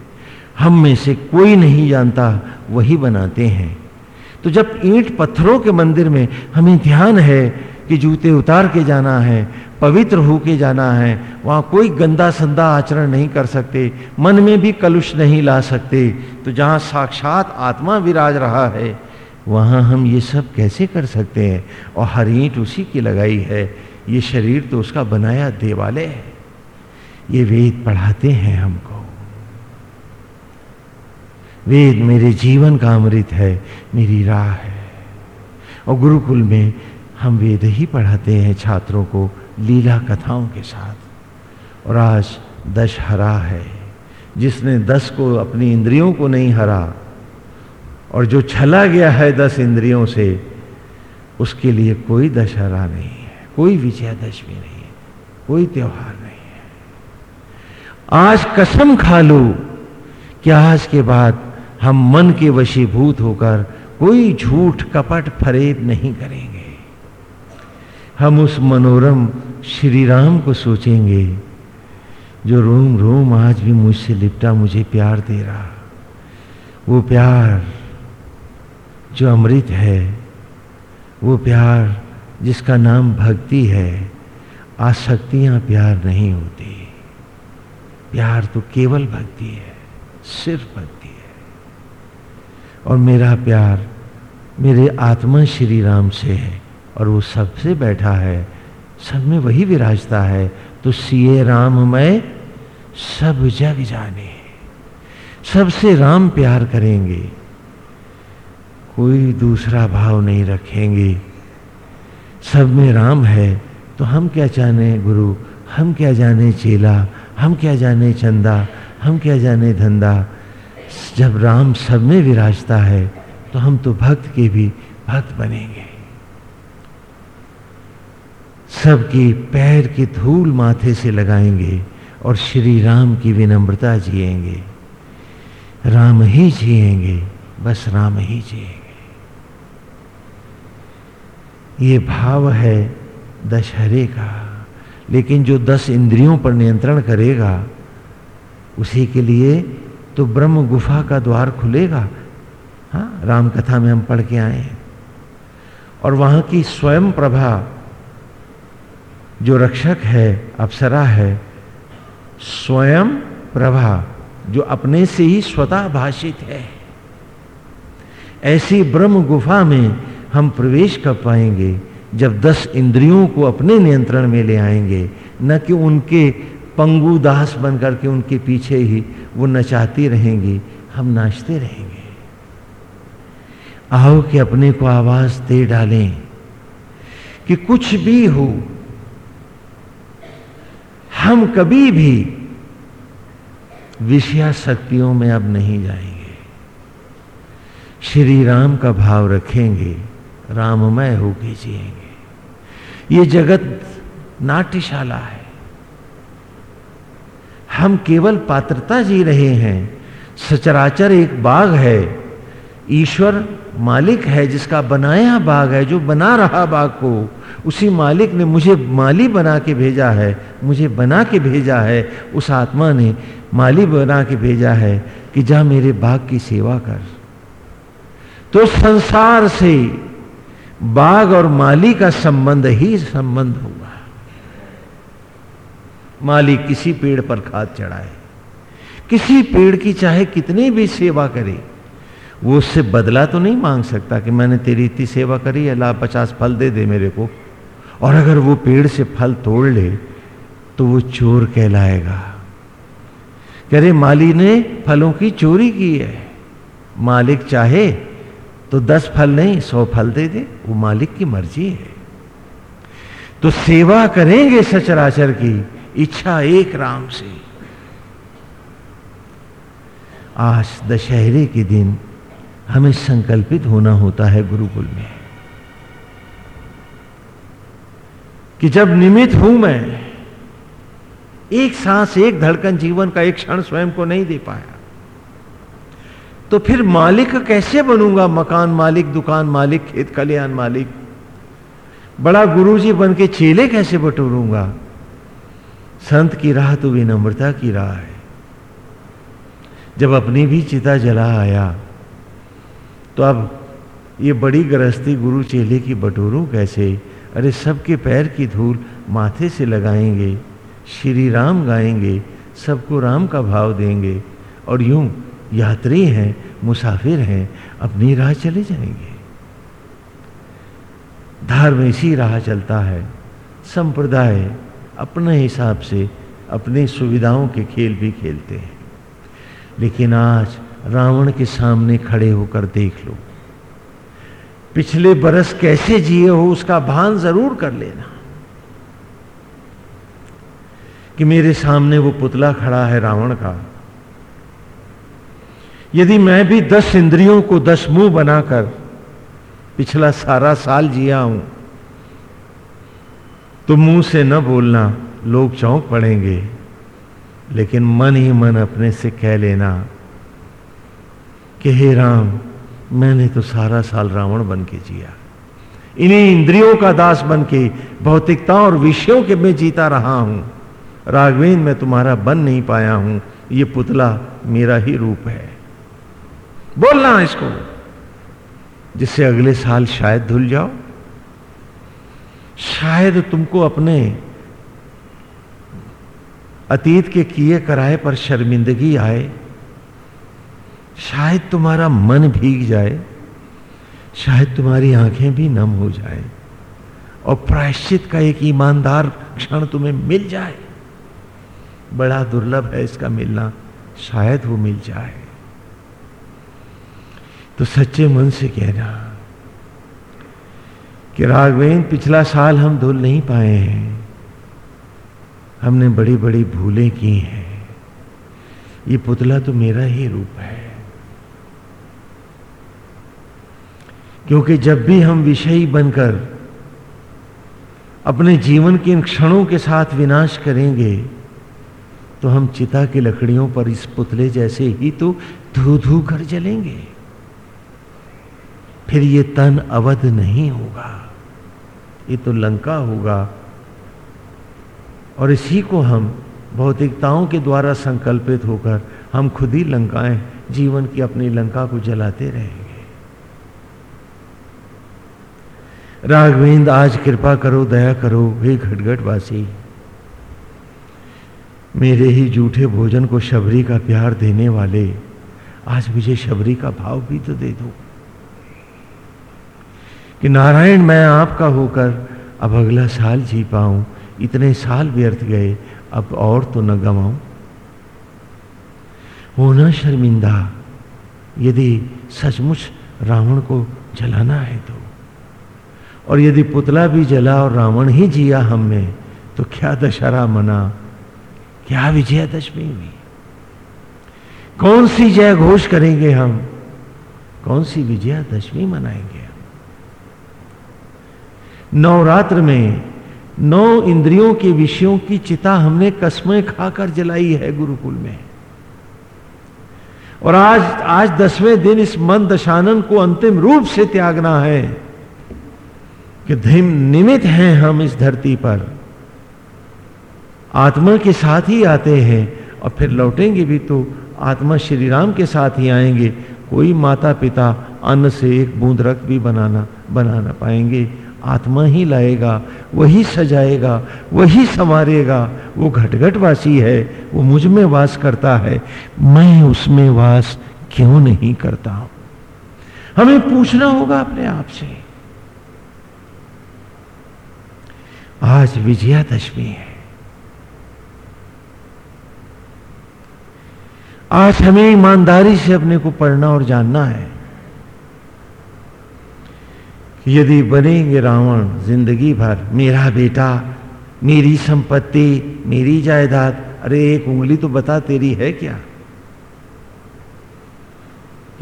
हम में से कोई नहीं जानता, वही बनाते हैं। तो जब ईंट पत्थरों के मंदिर में हमें ध्यान है कि जूते उतार के जाना है, पवित्र होके जाना है, वहाँ कोई गंदा संदा आचरण नहीं कर सकते, मन में भी कलुष नहीं ला सकते तो जहाँ साक्षात आत्मा विराज रहा है वहाँ हम ये सब कैसे कर सकते हैं? और हर ईंट उसी की लगाई है। ये शरीर तो उसका बनाया देवालय है। ये वेद पढ़ाते हैं हमको। वेद मेरे जीवन का अमृत है, मेरी राह है। और गुरुकुल में हम वेद ही पढ़ाते हैं छात्रों को लीला कथाओं के साथ। और आज दश हरा है। जिसने दस को अपनी इंद्रियों को नहीं हरा और जो छला गया है दस इंद्रियों से, उसके लिए कोई दशहरा नहीं है, कोई विजयादशमी नहीं है, कोई त्योहार नहीं है। आज कसम खा लो कि आज के बाद हम मन के वशीभूत होकर कोई झूठ कपट फरेब नहीं करेंगे। हम उस मनोरम श्री राम को सोचेंगे, जो रोम रोम आज भी मुझसे लिपटा मुझे प्यार दे रहा। वो प्यार जो अमृत है, वो प्यार जिसका नाम भक्ति है, आसक्तियाँ प्यार नहीं होती। प्यार तो केवल भक्ति है, सिर्फ़ भक्ति है। और मेरा प्यार मेरे आत्मा श्री राम से है, और वो सबसे बैठा है, सब में वही विराजता है तो सीए राम मैं सब जग जाने। सबसे राम प्यार करेंगे। कोई दूसरा भाव नहीं रखेंगे। सब में राम है तो हम क्या जाने गुरु? हम क्या जाने चेला? हम क्या जाने चंदा? हम क्या जाने धंधा जब राम सब में विराजता है तो हम तो भक्त के भी भक्त बनेंगे। सबकी पैर की धूल माथे से लगाएँगे और श्री राम की विनम्रता जिएँगे। राम ही जिएँगे, बस राम ही जिएँगे। ये भाव है दशहरे का। लेकिन जो दस इंद्रियों पर नियंत्रण करेगा, उसी के लिए तो ब्रह्म गुफा का द्वार खुलेगा। हाँ राम कथा में हम पढ़ के आए हैं। और वहाँ की स्वयं प्रभा जो रक्षक है, अप्सरा है, स्वयं प्रभा जो अपने से ही स्वतः भाषित है। ऐसी ब्रह्म गुफा में हम प्रवेश कर पाएँगे जब दस इंद्रियों को अपने नियंत्रण में ले आएँगे। न कि उनके पंगु दास बन करके उनके पीछे ही वो नचाती रहेंगी। हम नाचते रहेंगे। आओ कि अपने को आवाज़ दे डालें कि कुछ भी हो, हम कभी भी विषया शक्तियों में अब नहीं जाएँगे। श्री राम का भाव रखेंगे। राममय होके जिएँगे। ये जगत नाट्यशाला है। हम केवल पात्रता जी रहे हैं। सचराचर एक बाग है। ईश्वर मालिक है जिसका बनाया बाग है, जो बना रहा बाग को। उसी मालिक ने मुझे माली बना के भेजा है, मुझे बना के भेजा है। उस आत्मा ने माली बना के भेजा है कि जा मेरे बाग की सेवा कर। तो संसार से बाग और माली का संबंध ही संबंध हुआ। माली किसी पेड़ पर खाद चढ़ाए। किसी पेड़ की चाहे कितनी भी सेवा करे, वो उससे बदला तो नहीं मांग सकता कि मैंने तेरी इतनी सेवा करी अल्लाह पचास फल दे दे मेरे को। और अगर वो पेड़ से फल तोड़ ले तो वो चोर कहलाएगा। कह रहे, माली ने फलों की चोरी की है। मालिक चाहे तो दस फल नहीं, सौ फल दे दे, वो मालिक की मर्ज़ी है। तो सेवा करेंगे सचराचर की, इच्छा एक राम से। आज दशहरे के दिन हमें संकल्पित होना होता है गुरुकुल में कि जब निमित हूँ मैं, एक सांस, एक धड़कन जीवन का एक क्षण स्वयं को नहीं दे पाया। तो फिर मालिक कैसे बनूँगा? मकान मालिक, दुकान मालिक, खेत कल्याण मालिक। बड़ा गुरुजी बन के चेले कैसे बटोरूँगा? संत की राह तो विनम्रता की राह है। जब अपनी भी चिता जला आया तो अब ये बड़ी गृहस्थी गुरु चेले की बटोरू कैसे? अरे सबके पैर की धूल माथे से लगाएँगे, श्री राम गाएँगे, सबको राम का भाव देंगे, और यूँ यात्री हैं, मुसाफिर हैं, अपनी राह चले जाएँगे। धर्म इसी राह चलता है। संप्रदाय अपने हिसाब से अपनी सुविधाओं के खेल भी खेलते हैं। लेकिन आज रावण के सामने खड़े होकर देख लो। पिछले बरस कैसे जिए हो, उसका भान ज़रूर कर लेना। कि मेरे सामने वो पुतला खड़ा है रावण का। यदि मैं भी दस इंद्रियों को दस मुँह बनाकर पिछला सारा साल जिया हूँ तो मुँह से न बोलना लोग चौंक पड़ेंगे, लेकिन मन ही मन अपने से कह लेना कि हे राम, मैंने तो सारा साल रावण बन के जिया। इन्हीं इंद्रियों का दास बन के, भौतिकता और विषयों के में जीता रहा हूँ। राघवेंद्र, मैं तुम्हारा बन नहीं पाया हूँ। ये पुतला मेरा ही रूप है। बोलना इसको। जिससे अगले साल शायद धुल जाओ। शायद तुमको अपने अतीत के किए कराए पर शर्मिंदगी आए। शायद तुम्हारा मन भीग जाए। शायद तुम्हारी आँखें भी नम हो जाए। और प्रायश्चित का एक ईमानदार क्षण तुम्हें मिल जाए। बड़ा दुर्लभ है इसका मिलना। शायद वो मिल जाए। तो सच्चे मन से कहना कि राघवेन पिछला साल हम धुल नहीं पाए हैं। हमने बड़ी बड़ी भूलें की हैं। ये पुतला तो मेरा ही रूप है। क्योंकि जब भी हम विषयी बनकर अपने जीवन के इन क्षणों के साथ विनाश करेंगे तो हम चिता की लकड़ियों पर इस पुतले जैसे ही तो धू धू कर जलेंगे। फिर ये तन अवध नहीं होगा। ये तो लंका होगा। और इसी को हम भौतिकताओं के द्वारा संकल्पित होकर हम खुद ही लंकाएँ, जीवन की अपनी लंका को जलाते रहेंगे। राघवेंद्र, आज कृपा करो, दया करो, हे घटघट वासी मेरे ही जूठे भोजन को शबरी का प्यार देने वाले, आज मुझे शबरी का भाव भी तो दे दो। कि नारायण, मैं आपका होकर अब अगला साल जी पाऊँ। इतने साल व्यर्थ गए, अब और तो न गवाऊं। होना शर्मिंदा, यदि सचमुच रावण को जलाना है तो। और यदि पुतला भी जला और रावण ही जिया हम में तो क्या दशहरा मना, क्या विजयादशमी हुई? कौन सी जय घोष करेंगे हम? कौन सी विजयादशमी मनाएँगे? नवरात्र में नौ इंद्रियों के विषयों की चिता हमने कस्में खाकर जलाई है गुरुकुल में। और आज आज दसवें दिन इस मन दशानन को अंतिम रूप से त्यागना है कि धीम निमित हैं हम इस धरती पर। आत्मा के साथ ही आते हैं और फिर लौटेंगे भी तो आत्मा श्री राम के साथ ही आएँगे। कोई माता पिता अन्न से एक बूंद रक्त भी बनाना, बना ना पाएँगे। आत्मा ही लाएगा, वही सजाएगा, वही संवारेगा। वो घटघटवासी है, वो मुझमें वास करता है। मैं उसमें वास क्यों नहीं करता? हूँ हमें पूछना होगा अपने आप से। आज विजयादशमी है। आज हमें ईमानदारी से अपने को पढ़ना और जानना है। यदि बनेंगे रावण, ज़िंदगी भर, मेरा बेटा, मेरी संपत्ति, मेरी जायदाद। अरे, एक उंगली तो बता, तेरी है क्या?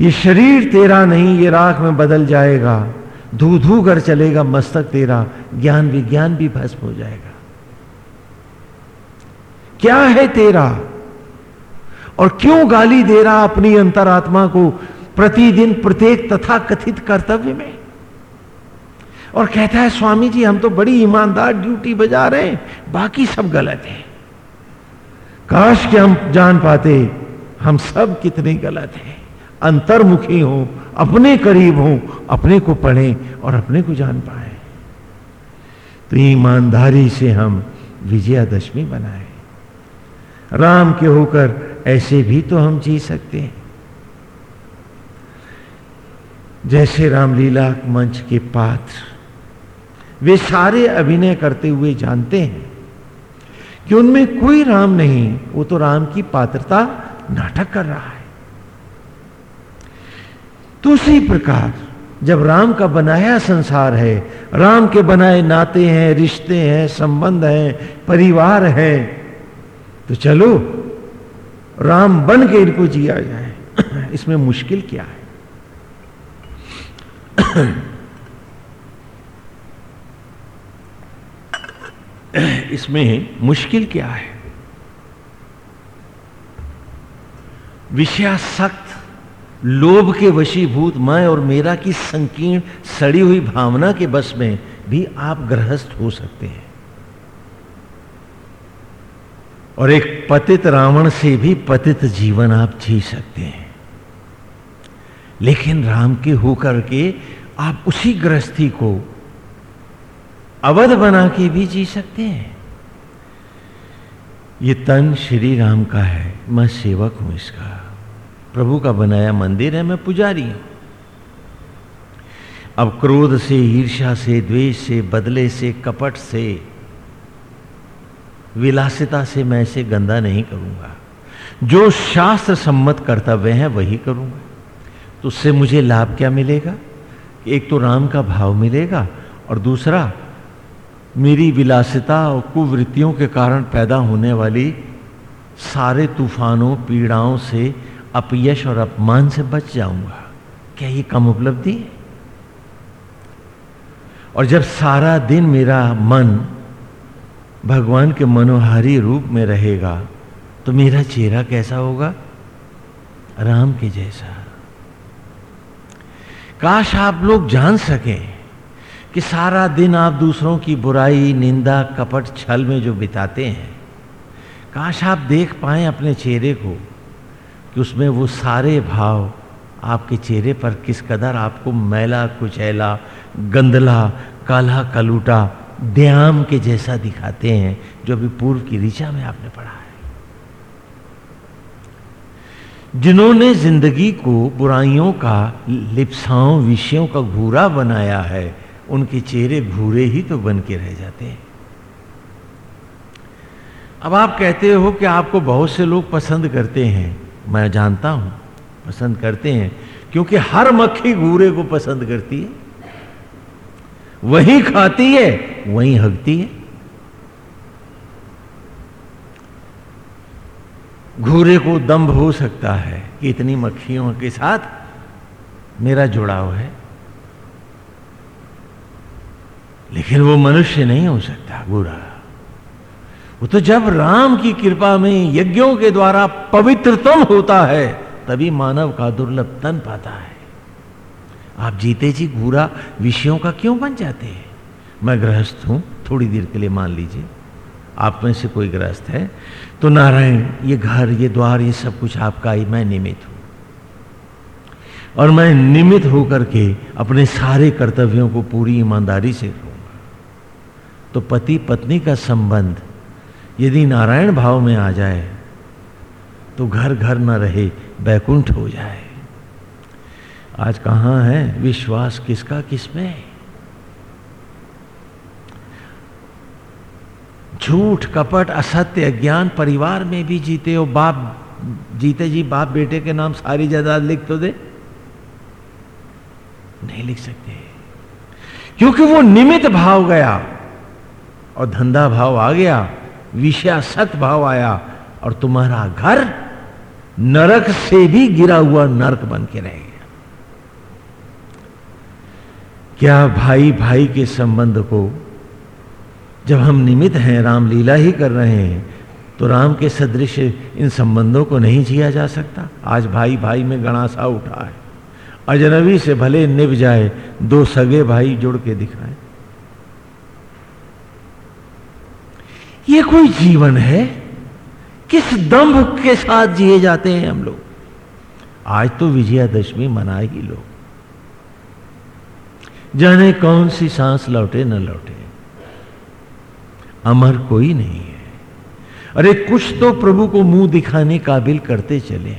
ये शरीर तेरा नहीं, ये राख में बदल जाएगा। धू धू कर चलेगा, मस्तक तेरा, ज्ञान विज्ञान भी भस्म हो जाएगा। क्या है तेरा? और क्यों गाली दे रहा अपनी अंतरात्मा को, प्रतिदिन प्रत्येक तथा कथित कर्तव्य में? और कहता है, स्वामी जी, हम तो बड़ी ईमानदार ड्यूटी बजा रहे हैं, बाकी सब गलत है। काश के हम जान पाते, हम सब कितने गलत हैं। अंतर्मुखी हो, अपने करीब हो, अपने को पढ़ें और अपने को जान पाए। तो ईमानदारी से हम विजयादशमी बनाए राम के होकर ऐसे भी तो हम जी सकते हैं। जैसे रामलीला मंच के पात्र वे सारे अभिनय करते हुए जानते हैं कि उनमें कोई राम नहीं, वो तो राम की पात्रता नाटक कर रहा है। तो उसी प्रकार, जब राम का बनाया संसार है, राम के बनाए नाते हैं, रिश्ते हैं, संबंध हैं, परिवार है तो चलो, राम बन के इनको जिया जाए। इसमें मुश्किल क्या है? इसमें मुश्किल क्या है? विषयासक्त, लोभ के वशीभूत मैं और मेरा की संकीर्ण, सड़ी हुई भावना के बस में भी आप ग्रहस्थ हो सकते हैं। और एक पतित रावण से भी पतित जीवन आप जी सकते हैं। लेकिन राम के होकर के आप उसी गृहस्थी को अवध बना के भी जी सकते हैं। ये तन श्री राम का है, मैं सेवक हूँ इसका। प्रभु का बनाया मंदिर है, मैं पुजारी हूँ। अब क्रोध से, ईर्ष्या से, द्वेष से, बदले से, कपट से, विलासिता से मैं इसे गंदा नहीं करूँगा। जो शास्त्र सम्मत कर्तव्य है, वही करूँगा। तो उससे मुझे लाभ क्या मिलेगा? एक तो राम का भाव मिलेगा और दूसरा मेरी विलासिता और कुवृत्तियों के कारण पैदा होने वाली सारे तूफानों, पीड़ाओं से अपयश और अपमान से बच जाऊँगा। क्या ये कम उपलब्धि है? और जब सारा दिन मेरा मन भगवान के मनोहारी रूप में रहेगा तो मेरा चेहरा कैसा होगा? राम के जैसा। काश आप लोग जान सकें कि सारा दिन आप दूसरों की बुराई, निंदा, कपट, छल में जो बिताते हैं, काश आप देख पाए अपने चेहरे को कि उसमें वो सारे भाव आपके चेहरे पर किस कदर आपको मैला, कुचैला गंदला काला कलूटा द्याम के जैसा दिखाते हैं, जो अभी पूर्व की ऋचा में आपने पढ़ा है। जिन्होंने ज़िंदगी को बुराइयों का, लिप्साओं, विषयों का घूरा बनाया है उनके चेहरे घूरे ही तो बन के रह जाते हैं। अब आप कहते हो कि आपको बहुत से लोग पसंद करते हैं। मैं जानता हूँ, पसंद करते हैं, क्योंकि हर मक्खी घूरे को पसंद करती है। वही खाती है, वही हगती है। घूरे को दम्भ हो सकता है कि इतनी मक्खियों के साथ मेरा जुड़ाव है। लेकिन वो मनुष्य नहीं हो सकता बुरा वो तो जब राम की कृपा में यज्ञों के द्वारा पवित्रतम होता है, तभी मानव का दुर्लभ तन पाता है। आप जीते जी घूरा विषयों का क्यों बन जाते हैं? मैं गृहस्थ हूँ, थोड़ी देर के लिए मान लीजिए। आप में से कोई गृहस्थ है तो नारायण, ये घर, ये द्वार, ये सब कुछ आपका ही, मैं निमित हूँ। और मैं निमित होकर के अपने सारे कर्तव्यों को पूरी ईमानदारी से तो पति पत्नी का संबंध यदि नारायण भाव में आ जाए तो घर घर न रहे, बैकुंठ हो जाए। आज कहाँ है विश्वास किसका किसमें झूठ, कपट, असत्य ज्ञान परिवार में भी जीते हो, बाप जीते जी, बाप बेटे के नाम सारी जायदाद लिख तो दे। नहीं लिख सकते। क्योंकि वो निमित भाव गया। और धंधा भाव आ गया, विषया सत भाव आया और तुम्हारा घर नरक से भी गिरा हुआ नरक बन के रह गया। क्या भाई भाई के संबंध को जब हम निमित हैं, रामलीला ही कर रहे हैं तो राम के सदृश इन संबंधों को नहीं जिया जा सकता? आज भाई भाई में गणासा उठा है। अजनबी से भले निभ जाए, दो सगे भाई जुड़ के दिख रहे हैं ये कोई जीवन है? किस दंभ के साथ जिए जाते हैं हम लोग? आज तो विजयादशमी मना ही जाने कौन सी सांस लौटे, न लौटे। अमर कोई नहीं है। अरे, कुछ तो प्रभु को मुँह दिखाने काबिल करते चले।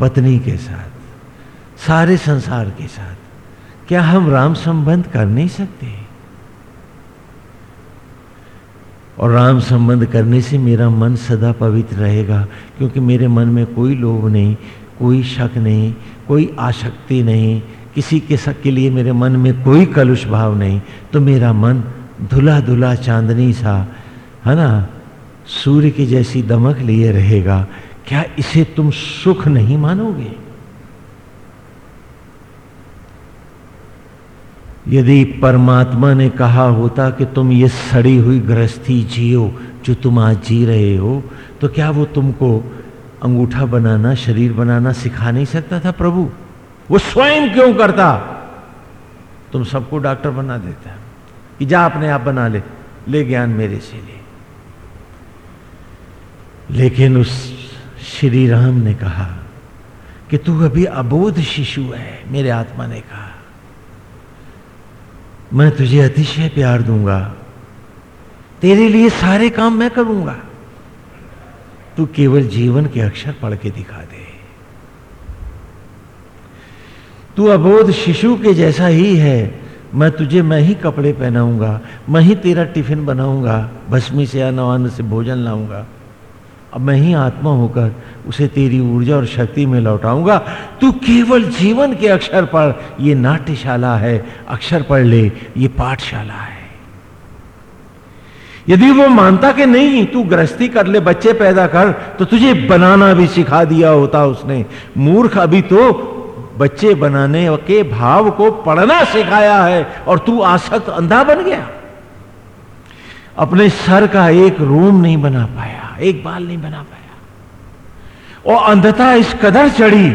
पत्नी के साथ, सारे संसार के साथ। क्या हम राम संबंध कर नहीं सकते? और राम संबंध करने से मेरा मन सदा पवित्र रहेगा, क्योंकि मेरे मन में कोई लोभ नहीं, कोई शक नहीं, कोई आसक्ति नहीं, किसी के शक के लिए मेरे मन में कोई कलुष भाव नहीं। तो मेरा मन धुला धुला चांदनी सा, है ना? सूर्य की जैसी दमक लिए रहेगा। क्या इसे तुम सुख नहीं मानोगे? यदि परमात्मा ने कहा होता कि तुम ये सड़ी हुई गृहस्थी जियो, जो तुम आज जी रहे हो तो क्या वो तुमको अंगूठा बनाना, शरीर बनाना सिखा नहीं सकता था प्रभु? वो स्वयं क्यों करता? तुम सबको डॉक्टर बना देता कि जा अपने आप बना ले ले ज्ञान मेरे से ले। लेकिन उस श्री राम ने कहा कि तू अभी अबोध शिशु है, मेरे आत्मा ने कहा। मैं तुझे अतिशय प्यार दूँगा। तेरे लिए सारे काम मैं करूँगा। तू केवल जीवन के अक्षर पढ़ के दिखा दे। तू अबोध शिशु के जैसा ही है। मैं तुझे, मैं ही कपड़े पहनाऊँगा, मैं ही तेरा टिफ़िन बनाऊँगा, भस्मी से या नवान से भोजन लाऊँगा। अब मैं ही आत्मा होकर उसे तेरी ऊर्जा और शक्ति में लौटाऊँगा। तू केवल जीवन के अक्षर पढ़ ये नाट्यशाला है, अक्षर पढ़ ले, ये पाठशाला है। यदि वो मानता कि नहीं, तू गृहस्थी कर ले, बच्चे पैदा कर तो तुझे बनाना भी सिखा दिया होता उसने। मूर्ख अभी तो बच्चे बनाने के भाव को पढ़ना सिखाया है, और तू आसक्त अंधा बन गया। अपने सर का एक रूम नहीं बना पाया। एक बाल नहीं बना पाया। और अंधता इस कदर चढ़ी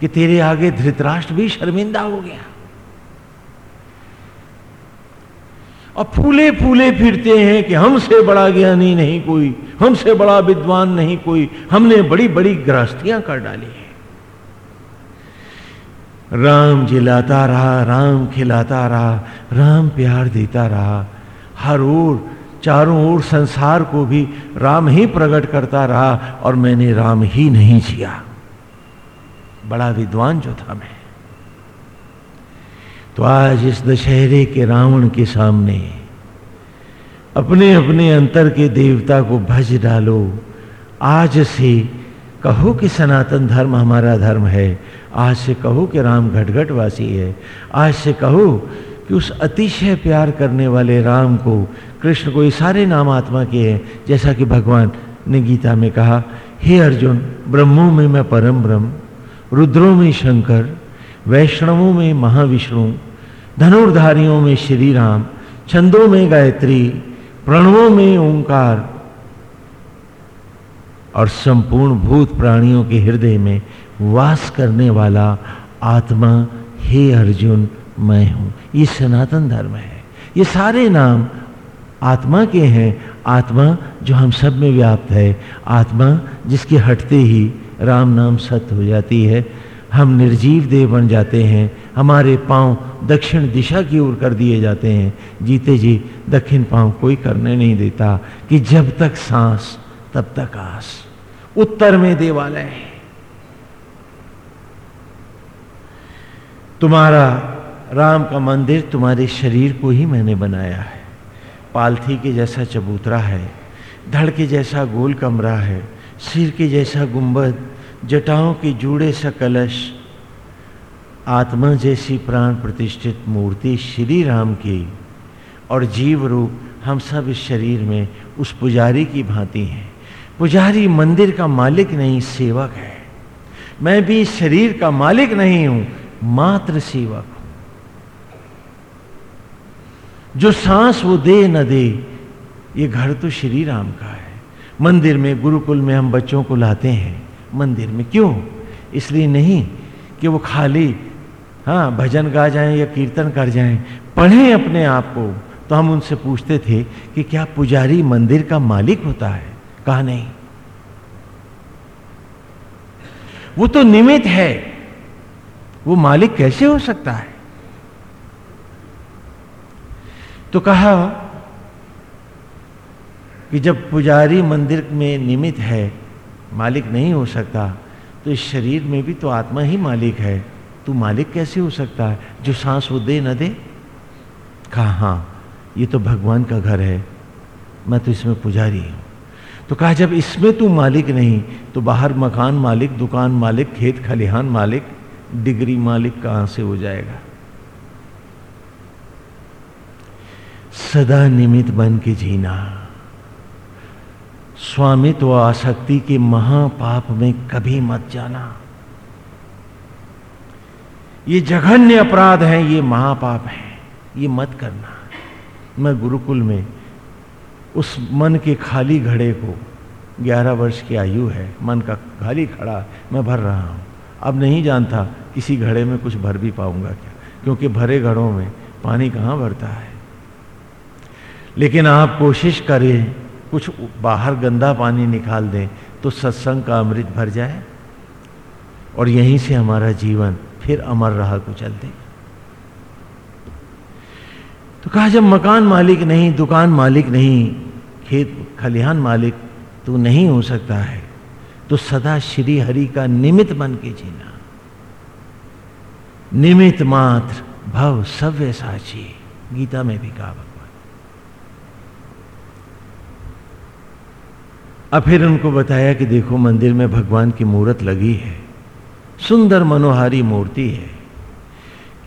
कि तेरे आगे धृतराष्ट्र भी शर्मिंदा हो गया। और फूले फूले फिरते हैं कि हमसे बड़ा ज्ञानी नहीं कोई, हमसे बड़ा विद्वान नहीं कोई, हमने बड़ी बड़ी गृहस्थियाँ कर डाली है। राम जिलाता रहा, राम खिलाता रहा, राम प्यार देता रहा, हर ओर चारों ओर संसार को भी राम ही प्रकट करता रहा और मैंने राम ही नहीं जिया। बड़ा विद्वान जो था मैं। तो आज इस दशहरे के रावण के सामने अपने अपने अंतर के देवता को भज डालो। आज से कहो कि सनातन धर्म हमारा धर्म है। आज से कहो कि राम घटघट वासी है। आज से कहो कि उस अतिशय प्यार करने वाले राम को कृष्ण को ये सारे नाम आत्मा के हैं, जैसा कि भगवान ने गीता में कहा, हे अर्जुन, ब्रह्मों में मैं परम ब्रह्म, रुद्रों में शंकर, वैष्णवों में महाविष्णु, धनुर्धारियों में श्री राम, छंदों में गायत्री, प्रणवों में ओंकार और संपूर्ण भूत प्राणियों के हृदय में वास करने वाला आत्मा, हे अर्जुन मैं हूँ। ये सनातन धर्म है। ये सारे नाम आत्मा के हैं। आत्मा जो हम सब में व्याप्त है। आत्मा जिसके हटते ही राम नाम सत्य हो जाती है। हम निर्जीव देव बन जाते हैं। हमारे पाँव दक्षिण दिशा की ओर कर दिए जाते हैं। जीते जी, दक्षिण पाँव कोई करने नहीं देता कि जब तक सांस, तब तक आस। उत्तर में देवालय है। तुम्हारा राम का मंदिर तुम्हारे शरीर को ही मैंने बनाया है। पालथी के जैसा चबूतरा है, धड़ के जैसा गोल कमरा है, सिर के जैसा गुंबद, जटाओं के जूड़े सा कलश। आत्मा जैसी प्राण प्रतिष्ठित मूर्ति श्री राम की, और जीव रूप हम सब इस शरीर में उस पुजारी की भांति हैं। पुजारी मंदिर का मालिक नहीं, सेवक है। मैं भी शरीर का मालिक नहीं हूँ, मात्र सेवक हूँ जो सांस वो दे न दे, ये घर तो श्री राम का है। मंदिर में, गुरुकुल में हम बच्चों को लाते हैं। मंदिर में क्यों? इसलिए नहीं कि वो खाली हाँ भजन गा जाएँ या कीर्तन कर जाएँ, पढ़ें अपने आप को। तो हम उनसे पूछते थे कि क्या पुजारी मंदिर का मालिक होता है? कहा नहीं। वो तो निमित है। वो मालिक कैसे हो सकता है? तो कहा कि जब पुजारी मंदिर में निमित है, मालिक नहीं हो सकता तो इस शरीर में भी तो आत्मा ही मालिक है। तू मालिक कैसे हो सकता है? जो सांस वो दे, न दे? कहा हाँ ये तो भगवान का घर है, मैं तो इसमें पुजारी हूँ। तो कहा, जब इसमें तू मालिक नहीं तो बाहर मकान मालिक, दुकान मालिक, खेत खलिहान मालिक, डिग्री मालिक कहाँ से हो जाएगा? सदा निमित बन के जीना। स्वामित्व आसक्ति के महापाप में कभी मत जाना। ये जघन्य अपराध हैं, ये महापाप हैं, ये मत करना। मैं गुरुकुल में उस मन के खाली घड़े को 11 वर्ष की आयु है, मन का खाली खड़ा मैं भर रहा हूँ। अब नहीं जानता किसी घड़े में कुछ भर भी पाऊँगा क्या, क्योंकि भरे घड़ों में पानी कहाँ भरता है। लेकिन आप कोशिश करें, कुछ बाहर गंदा पानी निकाल दें तो सत्संग का अमृत भर जाए। और यहीं से हमारा जीवन फिर अमर रहा को चल दे। तो कहा, जब मकान मालिक नहीं, दुकान मालिक नहीं, खेत खलिहान मालिक तो नहीं हो सकता है तो सदा श्री हरि का निमित्त बन के जीना। निमित मात्र, भव सव्य साची। गीता में भी कहा भगवान अब फिर उनको बताया कि देखो मंदिर में भगवान की मूर्त लगी है। सुंदर मनोहारी मूर्ति है।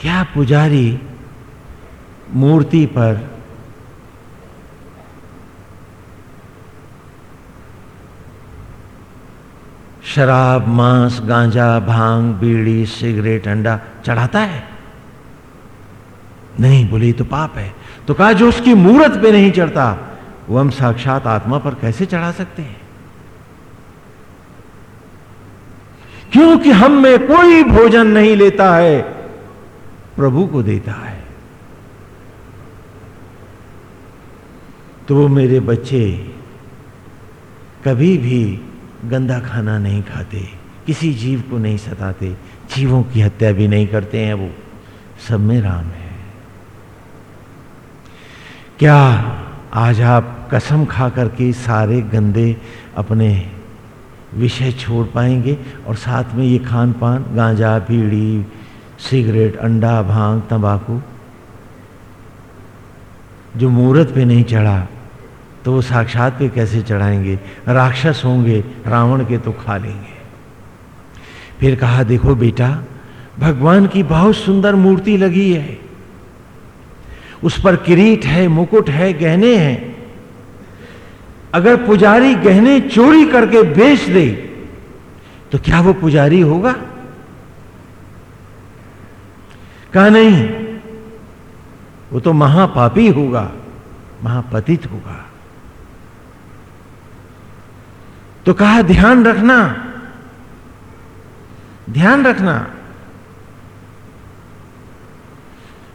क्या पुजारी मूर्ति पर शराब, मांस, गांजा, भाँग, बीड़ी, सिगरेट, अंडा चढ़ाता है? नहीं, बोले तो पाप है। तो कहा, जो उसकी मूर्त पे नहीं चढ़ता वो हम साक्षात आत्मा पर कैसे चढ़ा सकते हैं? क्योंकि हम में कोई भोजन नहीं लेता है, प्रभु को देता है। तो मेरे बच्चे, कभी भी गंदा खाना नहीं खाते, किसी जीव को नहीं सताते, जीवों की हत्या भी नहीं करते हैं वो। सब में राम है। क्या आज आप कसम खा करके सारे गंदे अपने विषय छोड़ पाएँगे और साथ में ये खान पान गांजा, बीड़ी, सिगरेट, अंडा, भाँग, तंबाकू, जो मुहूर्त पे नहीं चढ़ा तो वो साक्षात पे कैसे चढ़ाएँगे? राक्षस होंगे, रावण के तो खा लेंगे। फिर कहा, देखो बेटा, भगवान की बहुत सुंदर मूर्ति लगी है। उस पर किरीट है, मुकुट है, गहने हैं। अगर पुजारी गहने चोरी करके बेच दे तो क्या वो पुजारी होगा? कहा नहीं, वो तो महापापी होगा, महापतित होगा। तो कहा, ध्यान रखना ध्यान रखना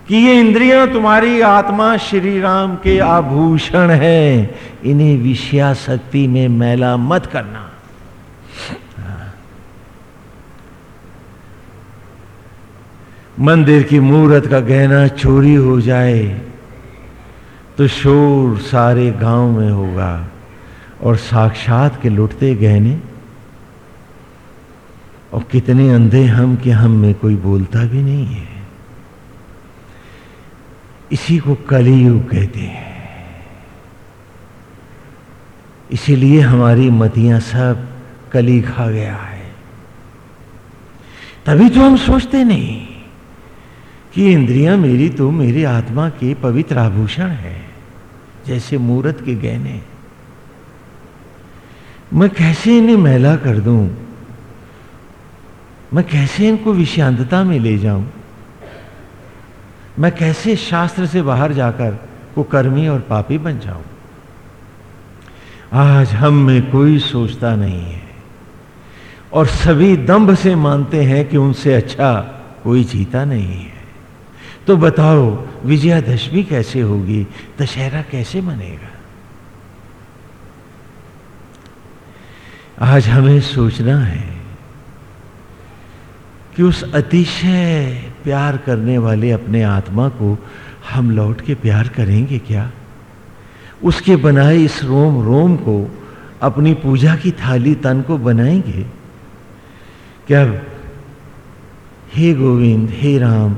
कि ये इंद्रियाँ तुम्हारी आत्मा श्री राम के आभूषण है। इन्हें विषया शक्ति में मैला मत करना। मंदिर की मूर्त का गहना चोरी हो जाए तो शोर सारे गाँव में होगा और साक्षात के लुटते गहने। और कितने अंधे हम कि हम में कोई बोलता भी नहीं है। इसी को कलियुग कहते हैं। इसीलिए हमारी मतियाँ सब कली खा गया है। तभी तो हम सोचते नहीं कि इंद्रियाँ मेरी तो मेरी आत्मा के पवित्र आभूषण है, जैसे मूर्त के गहने। मैं कैसे इन्हें मैला कर दूँ? मैं कैसे इनको विषांतता में ले जाऊँ? मैं कैसे शास्त्र से बाहर जाकर कुकर्मी और पापी बन जाऊँ? आज हम में कोई सोचता नहीं है। और सभी दंभ से मानते हैं कि उनसे अच्छा कोई जीता नहीं है। तो बताओ, विजयादशमी कैसे होगी? दशहरा कैसे मनेगा? आज हमें सोचना है कि उस अतिशय प्यार करने वाले अपने आत्मा को हम लौट के प्यार करेंगे क्या? उसके बनाए इस रोम रोम को, अपनी पूजा की थाली तन को बनाएँगे? क्या हे गोविंद, हे राम,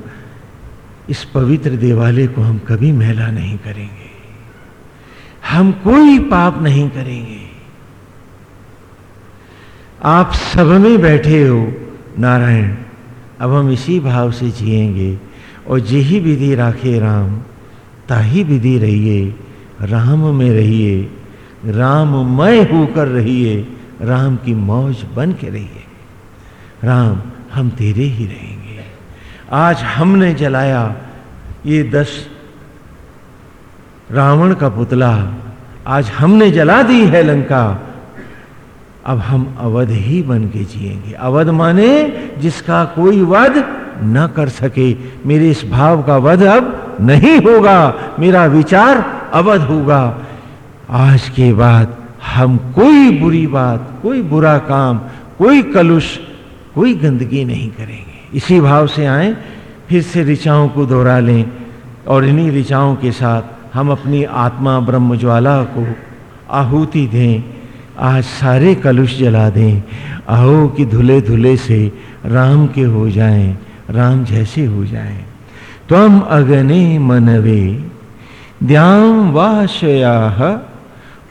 इस पवित्र देवालय को हम कभी मैला नहीं करेंगे? हम कोई पाप नहीं करेंगे। आप सब में बैठे हो, नारायण। अब हम इसी भाव से जिएँगे और जही विधि राखे राम ताही विधि रहिए, राम में रहिए, राममय होकर रहिए, राम की मौज बन के रहिए। राम, हम तेरे ही रहेंगे। आज हमने जलाया ये दस रावण का पुतला, आज हमने जला दी है लंका अब हम अवध ही बन के जिएँगे। अवध माने जिसका कोई वध न कर सके। मेरे इस भाव का वध अब नहीं होगा। मेरा विचार अवध होगा। आज के बाद हम कोई बुरी बात, कोई बुरा काम, कोई कलुष, कोई गंदगी नहीं करेंगे। इसी भाव से आए, फिर से ऋचाओं को दोहरा लें और इन्हीं ऋचाओं के साथ हम अपनी आत्मा ब्रह्म ज्वाला को आहुति दें। आज सारे कलुष जला दें। आओ कि धुले धुले से राम के हो जाएँ, राम जैसे हो जाएँ। तम अगने मनवे द्याम वाशया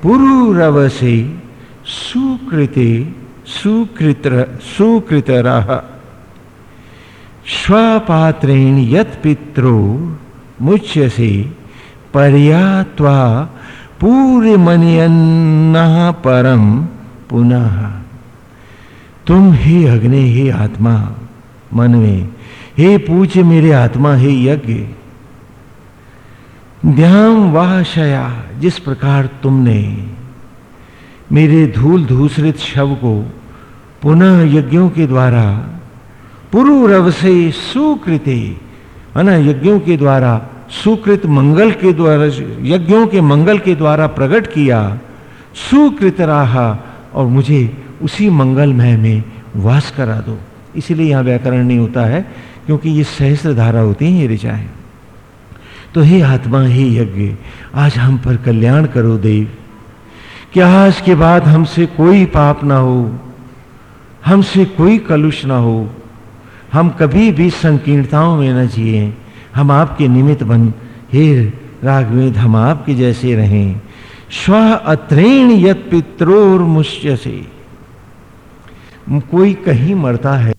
पुरुरवसे, सुकृते सुकृत सुकृतर। स्वपात्रेण यत पित्रो मुच्यसे, पर्यात्वा पूर्य मनियन्न परम पुनः। तुम ही अग्नि, ही आत्मा मन में हे पूज्य मेरे आत्मा, हे यज्ञ, ध्यान वाह शया, जिस प्रकार तुमने मेरे धूल धूसरित शव को पुनः यज्ञों के द्वारा, पुरुरव से सुकृते है ना यज्ञों के द्वारा सुकृत मंगल के द्वारा यज्ञों के मंगल के द्वारा प्रकट किया, सुकृत रहा और मुझे उसी मंगलमय में वास करा दो। इसीलिए यहाँ व्याकरण नहीं होता है, क्योंकि ये सहस्त्र धारा होती है, ये ऋचाएँ तो हे आत्मा, हे यज्ञ, आज हम पर कल्याण करो देव। क्या आज के बाद हमसे कोई पाप ना हो, हमसे कोई कलुष ना हो, हम कभी भी संकीर्णताओं में न जिए। हम आपके निमित्त बन, हे राघवेद हम आपके जैसे रहें। स्व अत्रेण यत पित्रोर मुश्य से कोई कहीं मरता है